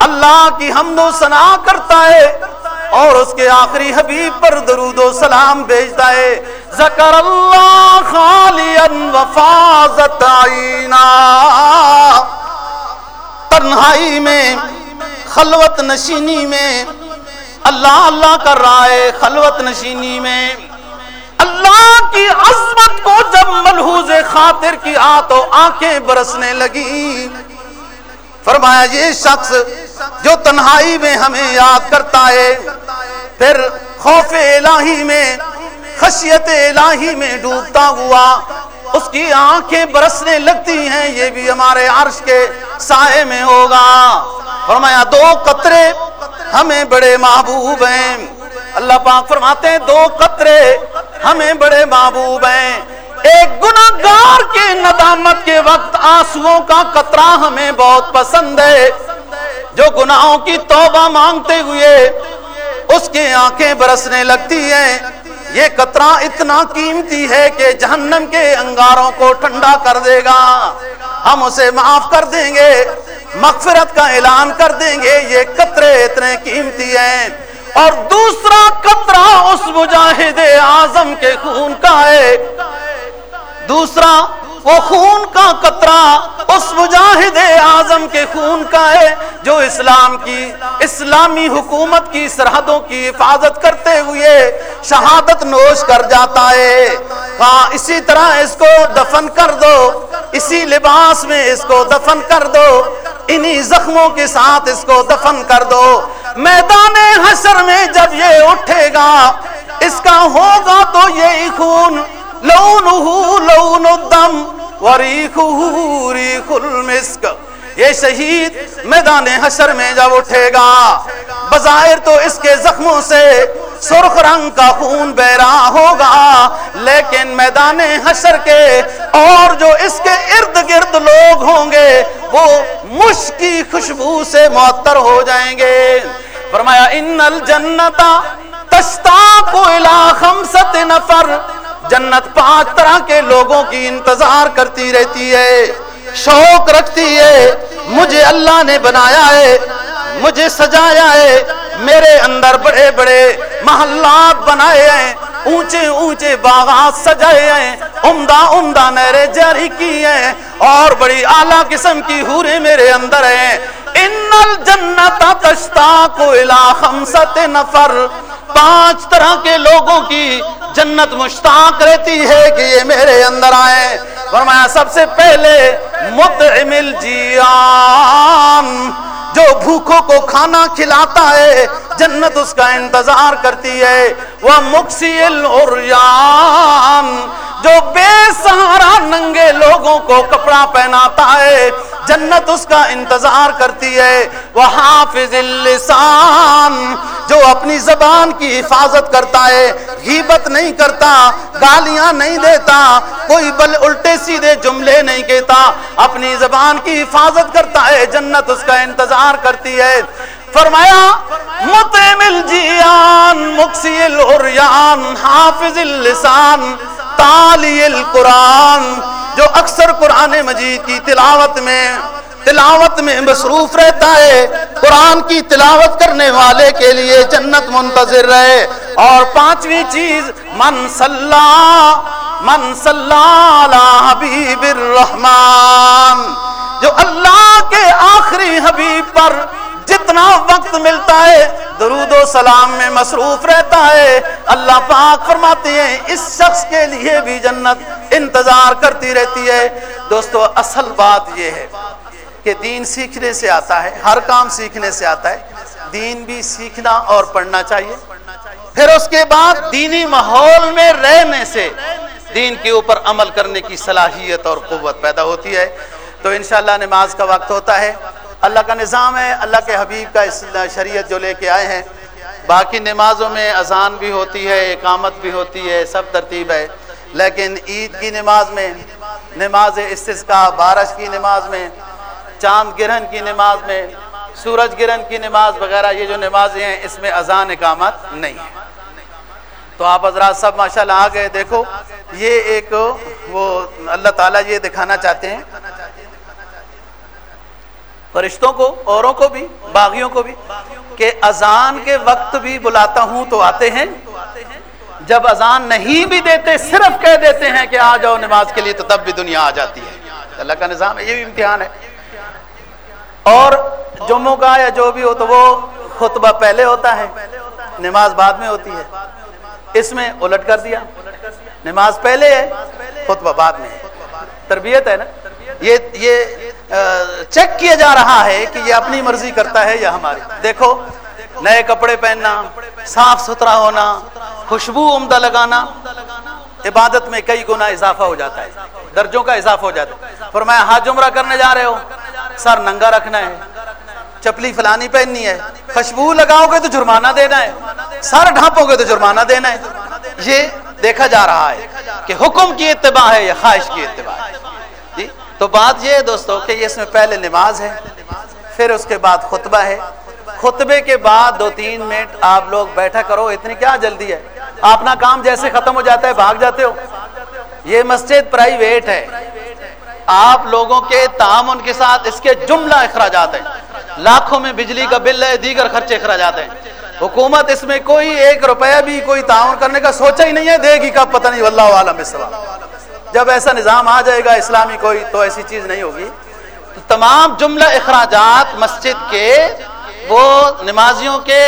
اللہ کی حمد و صلاح کرتا ہے اور اس کے آخری حبیب پر درود و سلام بھیجتا ہے زکر اللہ خالی تنہائی میں خلوت نشینی میں اللہ اللہ کر رہا ہے خلوت نشینی میں اللہ کی عظمت کو جب ملحوظ خاطر کی آ تو آنکھیں برسنے لگی فرمایا یہ شخص جو تنہائی میں ہمیں یاد کرتا ہے پھر خوف الہی الہی میں میں خشیت ڈوبتا ہوا اس کی آنکھیں برسنے لگتی ہیں یہ بھی ہمارے عرش کے سائے میں ہوگا فرمایا دو قطرے ہمیں بڑے محبوب ہیں اللہ پاک فرماتے ہیں دو قطرے ہمیں بڑے محبوب ہیں ایک گناہگار کے ندامت کے وقت آنسوؤں کا قطرہ ہمیں بہت پسند ہے جو گناہوں کی توبہ مانگتے ہوئے اس کے آنکھیں برسنے لگتی ہیں یہ قطرہ اتنا قیمتی ہے کہ جہنم کے انگاروں کو ٹھنڈا کر دے گا ہم اسے معاف کر دیں گے مغفرت کا اعلان کر دیں گے یہ قطرے اتنے قیمتی ہیں اور دوسرا قطرہ اس مجاہد آزم کے خون کا ہے دوسرا وہ خون کا قطرہ اس مجاہد کے خون کا ہے جو اسلام کی اسلامی حکومت کی سرحدوں کی حفاظت کرتے ہوئے شہادت نوش کر جاتا ہے ہاں اسی طرح اس کو دفن کر دو اسی لباس میں اس کو دفن کر دو انہی زخموں کے ساتھ اس کو دفن کر دو میدان حشر میں جب یہ اٹھے گا اس کا ہوگا تو یہی خون لونه لون الدم وريخه ريخ المسك یہ شہید میدان حشر میں جب اٹھے گا بظاہر تو اس کے زخموں سے سرخ رنگ کا خون بہرا ہوگا لیکن میدان حشر کے اور جو اس کے ارد گرد لوگ ہوں گے وہ مشک کی خوشبو سے معطر ہو جائیں گے فرمایا ان الجنتا تشتا کو نفر جنت پانچ طرح کے لوگوں کی انتظار کرتی رہتی ہے شوق رکھتی ہے مجھے اللہ نے بنایا ہے مجھے سجایا ہے میرے اندر بڑے بڑے محلات بنائے ہیں اونچے اونچے باغات سجائے ہیں عمدہ عمدہ میرے جاری کی ہیں اور بڑی اعلیٰ قسم کی ہورے میرے اندر ہیں ان الجنت تشتاق الى خمسة نفر پانچ طرح کے لوگوں کی جنت مشتاق رہتی ہے کہ یہ میرے اندر آئے فرمایا سب سے پہلے متعمل جیان جو بھوکوں کو کھانا کھلاتا ہے جنت اس کا انتظار کرتی ہے وہ مختلف جو بے سہارا ننگے لوگوں کو کپڑا پہناتا ہے ہے جنت اس کا انتظار کرتی وہ حافظ جو اپنی زبان کی حفاظت کرتا ہے غیبت نہیں کرتا گالیاں نہیں دیتا کوئی بل الٹے سیدھے جملے نہیں کہتا اپنی زبان کی حفاظت کرتا ہے جنت اس کا انتظار کرتی ہے فرمایا متمل الجیان مقصی الحریان حافظ اللسان تالی القرآن جو اکثر قرآن مجید کی تلاوت میں تلاوت میں مصروف رہتا ہے قرآن کی تلاوت کرنے والے کے لیے جنت منتظر رہے اور پانچویں چیز من من اللہ حبیب جو کے آخری حبیب پر جتنا وقت ملتا ہے درود و سلام میں مصروف رہتا ہے اللہ پاک فرماتے ہیں اس شخص کے لیے بھی جنت انتظار کرتی رہتی ہے دوستو اصل بات یہ ہے کہ دین سیکھنے سے آتا ہے ہر کام سیکھنے سے آتا ہے دین بھی سیکھنا اور پڑھنا چاہیے پھر اس کے بعد دینی ماحول میں رہنے سے دین کے اوپر عمل کرنے کی صلاحیت اور قوت پیدا ہوتی ہے تو انشاءاللہ نماز کا وقت ہوتا ہے اللہ کا نظام ہے اللہ کے حبیب کا شریعت جو لے کے آئے ہیں باقی نمازوں میں اذان بھی ہوتی ہے اقامت بھی ہوتی ہے سب ترتیب ہے لیکن عید کی نماز میں نماز استثقاء بارش کی نماز میں چاند گرہن کی نماز میں سورج گرہن کی نماز وغیرہ یہ جو نمازیں ہیں اس میں اذان اقامت نہیں ہے تو آپ حضرات سب ماشاء اللہ آ گئے دیکھو یہ ایک وہ اللہ تعالیٰ یہ دکھانا چاہتے ہیں فرشتوں کو اوروں کو بھی باغیوں کو بھی کہ اذان کے وقت بھی بلاتا ہوں تو آتے ہیں جب اذان نہیں بھی دیتے صرف کہہ دیتے ہیں کہ آ جاؤ نماز کے لیے تو تب بھی دنیا آ جاتی ہے اللہ کا نظام ہے یہ بھی امتحان ہے اور جمعوں کا یا جو بھی ہو تو وہ خطبہ پہلے ہوتا ہے نماز بعد میں ہوتی ہے اس میں الٹ کر دیا نماز پہلے ہے خطبہ بعد میں ہے تربیت ہے نا یہ یہ چیک کیا جا رہا ہے کہ یہ اپنی مرضی کرتا ہے یا ہماری دیکھو نئے کپڑے پہننا صاف ستھرا ہونا خوشبو عمدہ لگانا عبادت میں کئی گنا اضافہ ہو جاتا ہے درجوں کا اضافہ ہو جاتا ہے فرمایا ہاتھ جمرہ کرنے جا رہے ہو سر ننگا رکھنا ہے چپلی فلانی پہننی ہے خوشبو لگاؤ گے تو جرمانہ دینا ہے سر ڈھانپو گے تو جرمانہ دینا ہے یہ دیکھا جا رہا ہے کہ حکم کی اتباع ہے یا خواہش کی اتباع ہے جی، تو بات یہ ہے دوستو کہ اس میں پہلے نماز ہے پھر اس کے بعد خطبہ ہے خطبے کے بعد دو تین منٹ آپ لوگ بیٹھا کرو اتنی کیا جلدی ہے اپنا کام جیسے ختم ہو جاتا ہے بھاگ جاتے ہو یہ مسجد پرائیویٹ ہے آپ لوگوں کے تعاون کے ساتھ اس کے جملہ اخراجات ہیں لاکھوں میں بجلی کا بل ہے دیگر خرچے اخراجات ہیں حکومت اس میں کوئی ایک روپیہ بھی کوئی تعاون کرنے کا سوچا ہی نہیں ہے دے گی کب پتہ نہیں عالم وال جب ایسا نظام آ جائے گا اسلامی کوئی تو ایسی چیز نہیں ہوگی تو تمام جملہ اخراجات مسجد کے وہ نمازیوں کے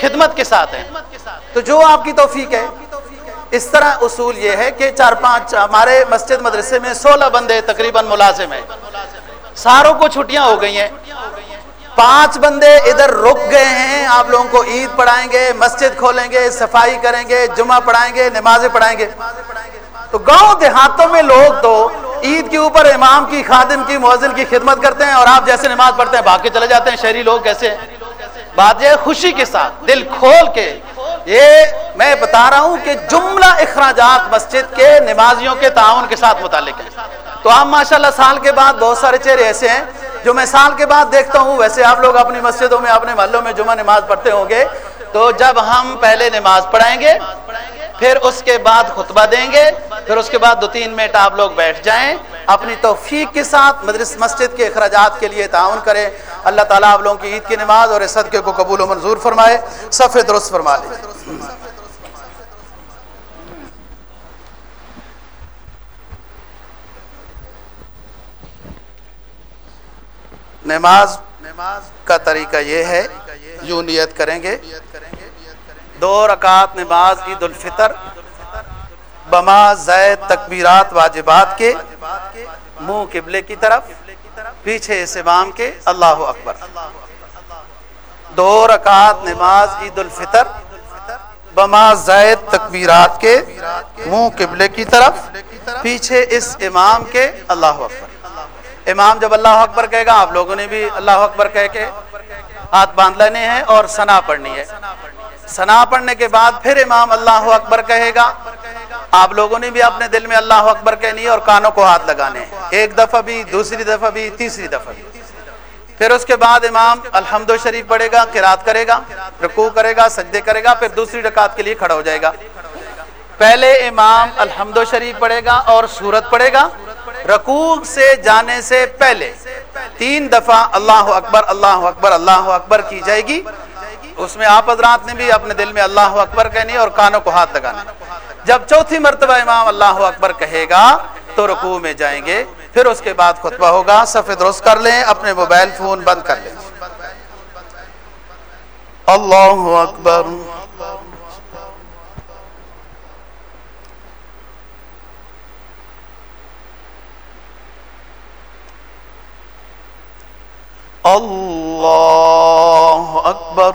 خدمت کے ساتھ ہیں تو جو آپ کی توفیق ہے اس طرح اصول یہ ہے کہ چار پانچ ہمارے مسجد مدرسے میں سولہ بندے تقریباً ملازم ہیں ساروں کو چھٹیاں ہو گئی ہیں پانچ بندے ادھر رک گئے ہیں آپ لوگوں کو عید پڑھائیں گے مسجد کھولیں گے صفائی کریں گے جمعہ پڑھائیں گے نمازیں پڑھائیں گے تو گاؤں دیہاتوں میں لوگ تو عید کے اوپر امام کی خادم کی موزل کی خدمت کرتے ہیں اور آپ جیسے نماز پڑھتے ہیں بھاگ کے چلے جاتے ہیں شہری لوگ کیسے بات یہ خوشی کے ساتھ دل کھول کے یہ میں بتا رہا ہوں کہ جملہ اخراجات مسجد کے نمازیوں کے تعاون کے ساتھ متعلق ہے تو آپ ماشاءاللہ سال کے بعد بہت سارے چہرے ایسے ہیں جو میں سال کے بعد دیکھتا ہوں ویسے آپ لوگ اپنی مسجدوں میں اپنے محلوں میں جمعہ نماز پڑھتے ہوں گے تو جب ہم پہلے نماز پڑھائیں گے پھر اس کے بعد خطبہ دیں گے پھر اس کے بعد دو تین منٹ آپ لوگ بیٹھ جائیں اپنی توفیق کے ساتھ مدرس مسجد کے اخراجات کے لیے تعاون کریں اللہ تعالیٰ آپ لوگوں کی عید کی نماز اور اس صدقے کو قبول و منظور فرمائے درست فرما لیں نماز نماز کا طریقہ یہ ہے یوں نیت کریں گے دو رکعت نماز عید الفطر بما زید تکبیرات واجبات کے منہ قبلے کی طرف پیچھے اس امام کے اللہ اکبر دو رکعت نماز عید الفطر بما زید تکبیرات کے منہ قبلے کی طرف پیچھے اس امام کے اللہ اکبر امام جب اللہ اکبر کہے گا آپ لوگوں نے بھی اللہ اکبر کے ہاتھ باندھ لینے ہیں اور سنا پڑھنی ہے سنا پڑھنے کے بعد پھر امام اللہ اکبر کہے گا آپ لوگوں نے بھی اپنے دل میں اللہ اکبر کہنی ہے اور کانوں کو ہاتھ لگانے ایک دفعہ بھی دوسری دفعہ بھی تیسری دفعہ بھی پھر اس کے بعد امام الحمد شریف پڑھے گا قرات کرے گا کرے کرے گا گا سجدے پھر دوسری رکعت کے لیے کھڑا ہو جائے گا پہلے امام الحمد و شریف پڑھے گا اور سورت پڑھے گا رکوع سے جانے سے پہلے تین دفعہ اللہ اکبر اللہ اکبر اللہ اکبر کی جائے گی اس میں آپ حضرات نے بھی اپنے دل میں اللہ اکبر کہنی اور کانوں کو ہاتھ لگانا جب چوتھی مرتبہ امام اللہ اکبر کہے گا تو رکوع میں جائیں گے پھر اس کے بعد خطبہ ہوگا سفید درست کر لیں اپنے موبائل فون بند کر لیں
اللہ اکبر اللہ اکبر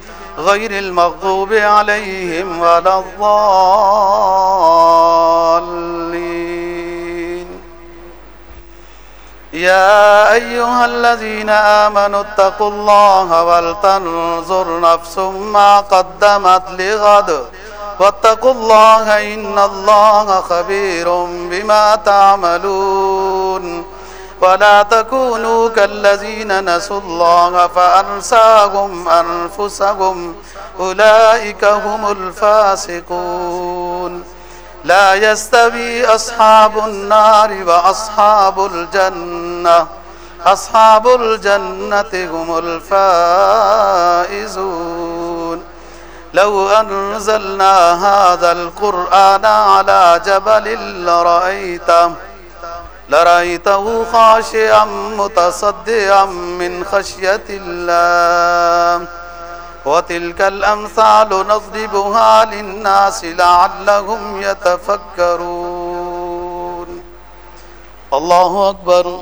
غير المغضوب
عليهم ولا الضالين يا أيها الذين
آمنوا اتقوا الله ولتنظر نفس ما قدمت لغد واتقوا الله إن الله خبير بما تعملون ولا تكونوا كالذين نسوا الله فأنساهم أنفسهم أولئك هم الفاسقون لا يستوي أصحاب النار وأصحاب الجنة أصحاب الجنة هم الفائزون لو أنزلنا هذا القرآن على جبل لرأيته لرأيته خاشعا متصدعا من خشية الله وتلك الأمثال نضربها للناس لعلهم يتفكرون
الله أكبر,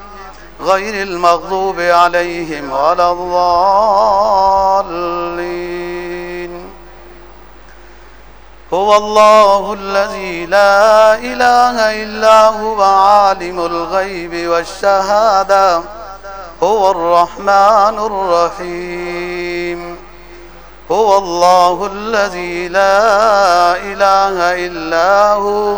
غير
المغضوب عليهم ولا الضالين هو الله الذي لا
إله إلا هو عالم الغيب والشهادة هو الرحمن الرحيم هو الله الذي لا إله إلا هو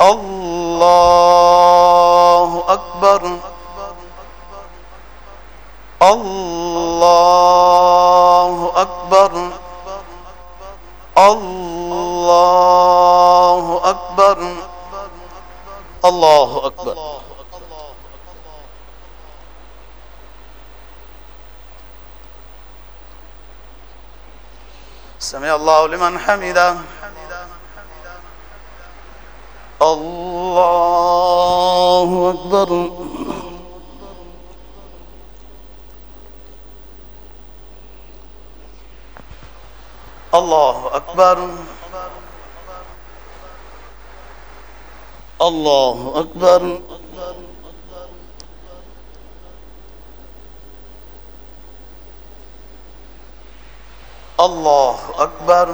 اکبر اللہ اکبر اللہ اکبر اللہ اکبر سمع اللہ لمن حمیدہ اللہ اکبر اللہ اکبر اللہ اکبر اکبر اللہ اکبر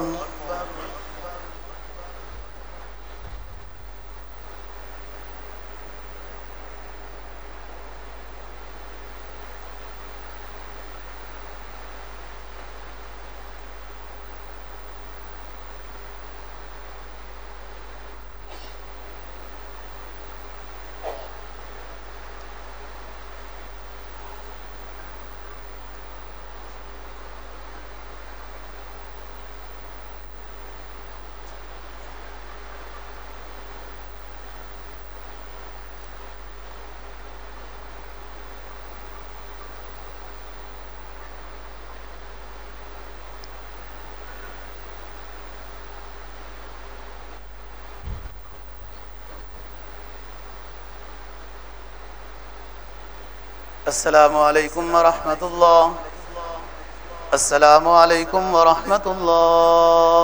السلام علیکم ورحمۃ اللہ السلام علیکم
ورحمۃ اللہ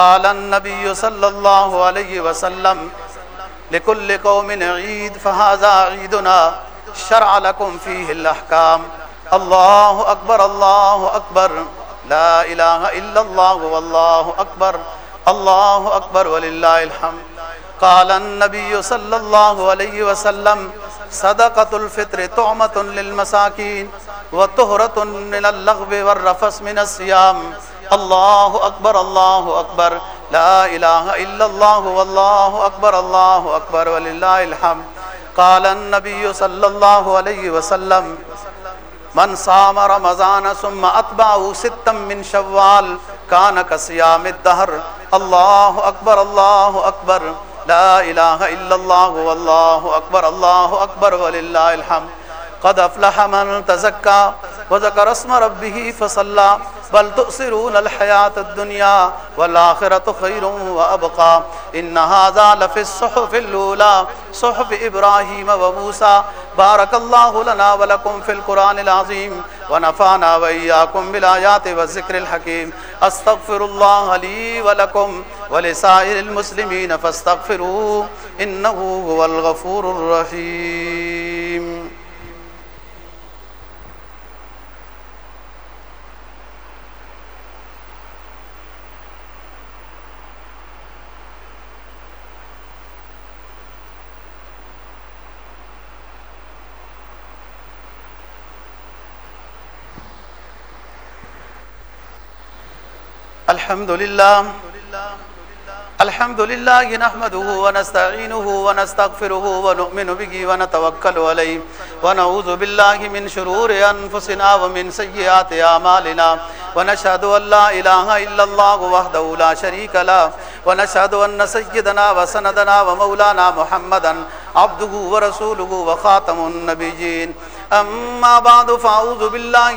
قال النبي
صلى الله عليه وسلم لكل قوم عيد فهذا عيدنا شرع لكم فيه الأحكام الله أكبر الله أكبر لا إله إلا الله والله أكبر الله أكبر ولله الحمد قال النبي صلى الله عليه وسلم صدقة الفطر طعمة للمساكين وطهرة من اللغب والرفس من الصيام اللہ اکبر اللہ اکبر لا الہ الا اللہ واللہ اکبر اللہ اکبر وللہ الحمد قال النبی صلی اللہ علیہ وسلم من صام رمضان ثم اتبعه ستا من شوال کان کسیام الدہر اللہ اکبر اللہ اکبر لا الہ الا اللہ واللہ اکبر اللہ اکبر وللہ الحمد قد افلح من تزکا وذکر اسم ربه فصلہ بل تؤثرون الحياة الدنيا والآخرة خير وأبقى إن هذا لفي الصحف الأولى صحف إبراهيم وموسى بارك الله لنا ولكم في القرآن العظيم ونفعنا وإياكم بالآيات والذكر الحكيم أستغفر الله لي ولكم ولسائر المسلمين فاستغفروه إنه هو الغفور الرحيم الحمد لله الحمد لله نحمده ونستعينه ونستغفره ونؤمن به ونتوكل عليه ونعوذ بالله من شرور أنفسنا ومن سيئات عمالنا ونشهد أن لا إله إلا الله وحده لا شريك لا ونشهد أن سيدنا وسندنا ومولانا محمدا عبده ورسوله وخاتم النبيين اما بعد فاعوذ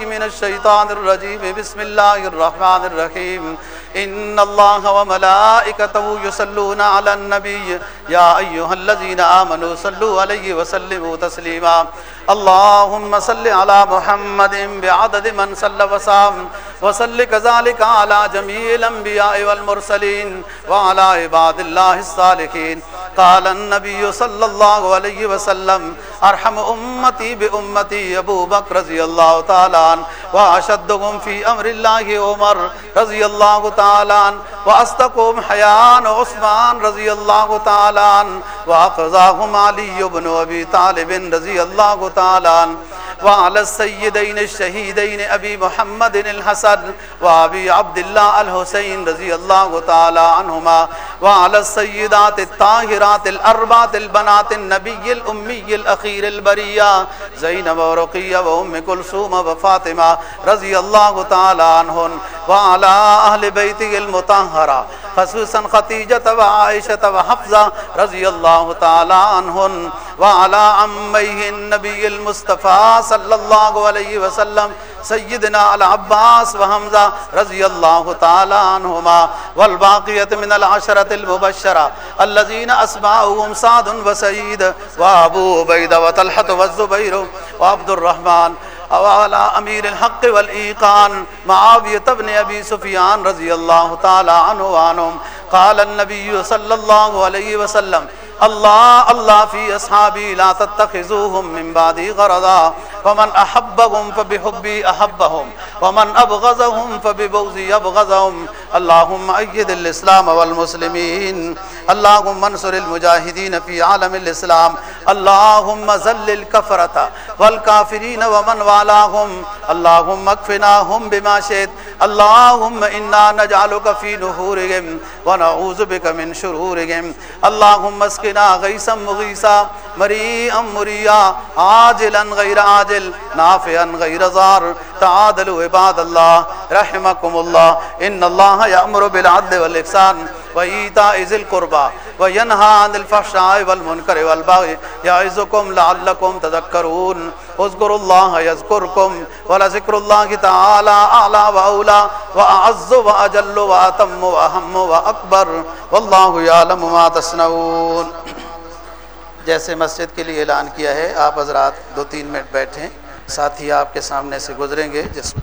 من شیرضی بسم اللہ الرحمٰ ان الله وملائكته يصلون على النبي يا ايها الذين امنوا صلوا عليه وسلموا تسليما اللهم صل على محمد بعدد من صلى وصام وصل كذلك على جميع الانبياء والمرسلين وعلى عباد الله الصالحين قال النبي صلى الله عليه وسلم ارحم امتي بامتي ابو بكر رضي الله تعالى واشدهم في امر الله عمر رضي الله تعالى تعالی عن واستقم حیان عثمان رضی اللہ تعالی عن واقضاهم علی ابن ابی طالب رضی اللہ تعالی عن وعلى السيدين الشهيدين أبي محمد الحسن وعبي عبد الله الحسين رضي الله تعالى عنهما وعلى السيدات الطاهرات الأربات البنات النبي الأمي الأخير البرية زينب ورقية وأم كلسوم وفاطمة رضي الله تعالى عنهن وعلى أهل بيته المطهرة ختیجت و و عائشت حفظہ رضی اللہ عنہن وعلا النبی المصطفیٰ صلی اللہ علیہ وسلم سیدنا العباس و حمزہ رضی اللہ عنہما والباقیت من العشرت المبشرہ الذین اسماؤہم سعد و و و و و ابو بید الزبیر عبد الرحمن اوالا امیر الحق والایقان ابی سفیان رضی اللہ تعالی عنہ وانم قال النبی صلی اللہ علیہ وسلم اللہ اللہ فی اصحابی لا تتخذوهم من بعدی غرضا ومن احبهم فبحبي احبهم ومن ابغضهم فببغضي ابغضهم اللهم ايد الاسلام والمسلمين اللهم انصر المجاهدين في عالم الاسلام اللهم ذل الكفرة والكافرين ومن والاهم اللهم اكفناهم بما شئت اللهم انا نجعلك في نحورهم ونعوذ بك من شرورهم اللهم اسقنا غيثا مغيثا مريئا مريا عاجلا غير عاجل عاجل نافعا غير ضار تعادلوا عباد الله رحمكم الله ان الله يأمر بالعدل والإحسان وإيتاء ذي القربى وينها عن الفحشاء والمنكر والبغي يعظكم لعلكم تذكرون اذكروا الله يذكركم ولذكر الله تعالى أعلى وأولى وأعز وأجل وأتم وأهم وأكبر والله يعلم ما تصنعون جیسے مسجد کے لیے اعلان کیا ہے آپ حضرات دو تین منٹ بیٹھیں ساتھ ہی آپ کے سامنے سے گزریں گے جس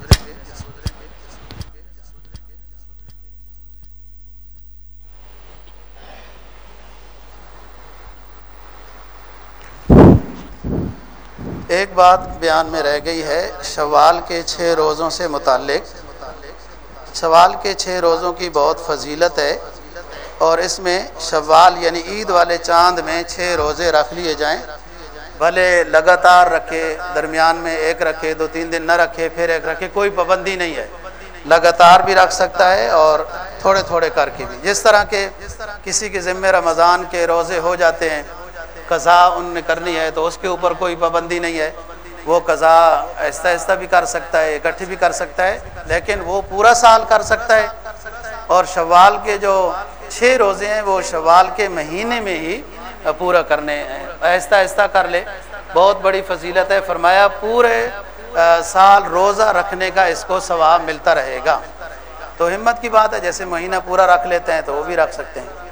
ایک بات بیان میں رہ گئی ہے شوال کے چھ روزوں سے متعلق شوال کے چھ روزوں کی بہت فضیلت ہے اور اس میں شوال یعنی عید والے چاند میں چھ روزے رکھ لیے جائیں بھلے لگاتار رکھے درمیان میں ایک رکھے دو تین دن نہ رکھے پھر ایک رکھے کوئی پابندی نہیں ہے لگاتار بھی رکھ سکتا ہے اور تھوڑے تھوڑے کر کے بھی جس طرح کے کسی کے ذمے رمضان کے روزے ہو جاتے ہیں قضا ان نے کرنی ہے تو اس کے اوپر کوئی پابندی نہیں ہے وہ قضا آہستہ آہستہ بھی کر سکتا ہے اکٹھی بھی کر سکتا ہے لیکن وہ پورا سال کر سکتا ہے اور شوال کے جو چھ روزے ہیں وہ شوال کے مہینے میں ہی پورا کرنے ہیں آہستہ آہستہ کر لے بہت بڑی فضیلت ہے فرمایا پورے سال روزہ رکھنے کا اس کو ثواب ملتا رہے گا تو ہمت کی بات ہے جیسے مہینہ پورا رکھ لیتے ہیں تو وہ بھی رکھ سکتے ہیں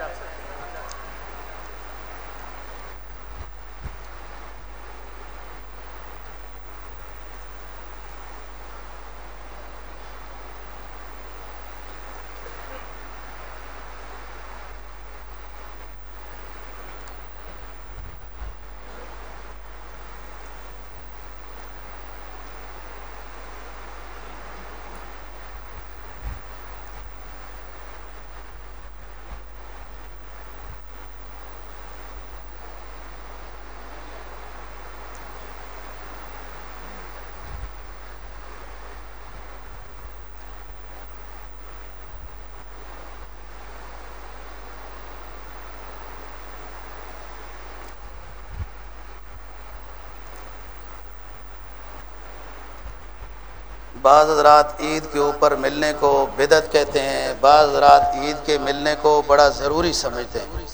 بعض حضرات عید کے اوپر ملنے کو بدعت کہتے ہیں بعض حضرات عید کے ملنے کو بڑا ضروری سمجھتے ہیں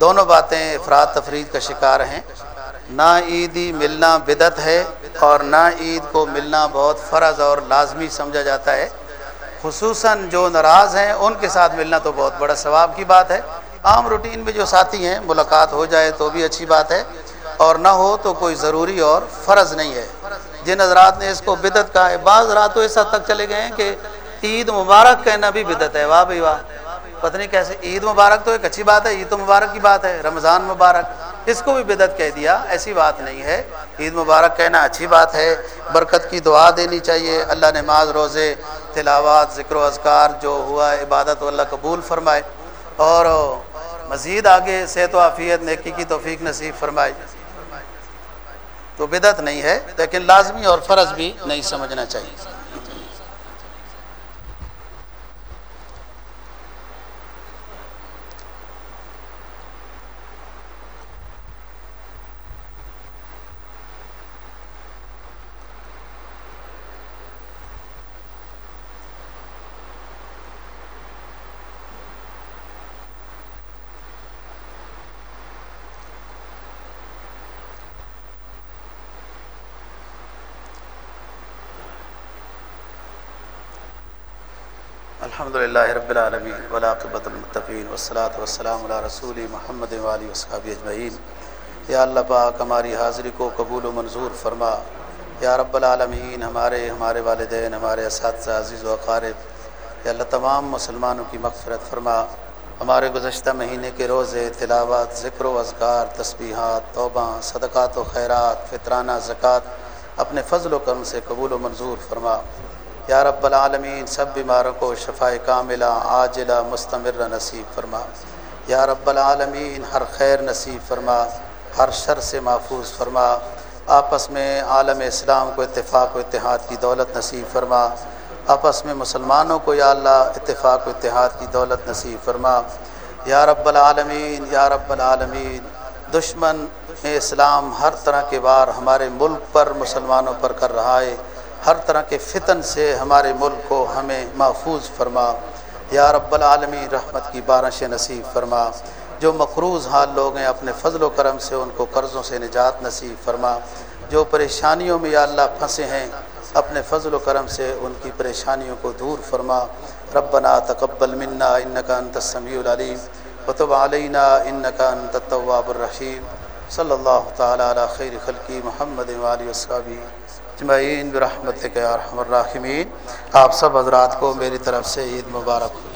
دونوں باتیں افراد تفرید کا شکار ہیں نہ عیدی ملنا بدعت ہے اور نہ عید کو ملنا بہت فرض اور لازمی سمجھا جاتا ہے خصوصاً جو ناراض ہیں ان کے ساتھ ملنا تو بہت بڑا ثواب کی بات ہے عام روٹین میں جو ساتھی ہیں ملاقات ہو جائے تو بھی اچھی بات ہے اور نہ ہو تو کوئی ضروری اور فرض نہیں ہے جن حضرات نے اس کو بدعت کہا ہے بعض رات تو اس حد تک چلے گئے ہیں کہ عید مبارک کہنا بھی بدعت ہے واہ بھائی واہ پتہ نہیں کیسے عید مبارک تو ایک اچھی بات ہے عید تو مبارک کی بات ہے رمضان مبارک اس کو بھی بدعت کہہ دیا ایسی بات نہیں ہے عید مبارک کہنا اچھی بات ہے برکت کی دعا دینی چاہیے اللہ نماز روزے تلاوات ذکر و اذکار جو ہوا عبادت و اللہ قبول فرمائے اور مزید آگے صحت و عافیت نیکی کی توفیق نصیب فرمائے تو بدعت نہیں ہے لیکن لازمی اور فرض بھی نہیں سمجھنا چاہیے الحمدللہ رب العالمین ولاقبۃ المطفین وسلاۃ والسلام اللہ رسول محمد وصحاب اجمعین یا اللہ پاک ہماری حاضری کو قبول و منظور فرما یا رب العالمین ہمارے ہمارے والدین ہمارے اساتذہ عزیز و اقارب یا اللہ تمام مسلمانوں کی مغفرت فرما ہمارے گزشتہ مہینے کے روزے تلاوات ذکر و اذکار تسبیحات توبہ صدقات و خیرات فطرانہ زکوٰۃ اپنے فضل و کرم سے قبول و منظور فرما یا رب العالمین سب بیماروں کو شفاء کاملہ عاجلہ مستمر نصیب فرما یا رب العالمین ہر خیر نصیب فرما ہر شر سے محفوظ فرما آپس میں عالم اسلام کو اتفاق و اتحاد کی دولت نصیب فرما آپس میں مسلمانوں کو یا اللہ اتفاق و اتحاد کی دولت نصیب فرما یا رب العالمین یا رب العالمین دشمن اسلام ہر طرح کے بار ہمارے ملک پر مسلمانوں پر کر رہا ہے ہر طرح کے فتن سے ہمارے ملک کو ہمیں محفوظ فرما یا رب العالمی رحمت کی بارش نصیب فرما جو مقروض حال لوگ ہیں اپنے فضل و کرم سے ان کو قرضوں سے نجات نصیب فرما جو پریشانیوں میں یا اللہ پھنسے ہیں اپنے فضل و کرم سے ان کی پریشانیوں کو دور فرما ربنا تقبل منا ان کا ان العلیم قطب علینہ ان انت تواب الرحیم صلی اللہ تعالیٰ خیر خلقی محمد والی وسابی اجمعین برحمۃ القی الرحمین آپ سب حضرات کو میری طرف سے عید مبارک ہو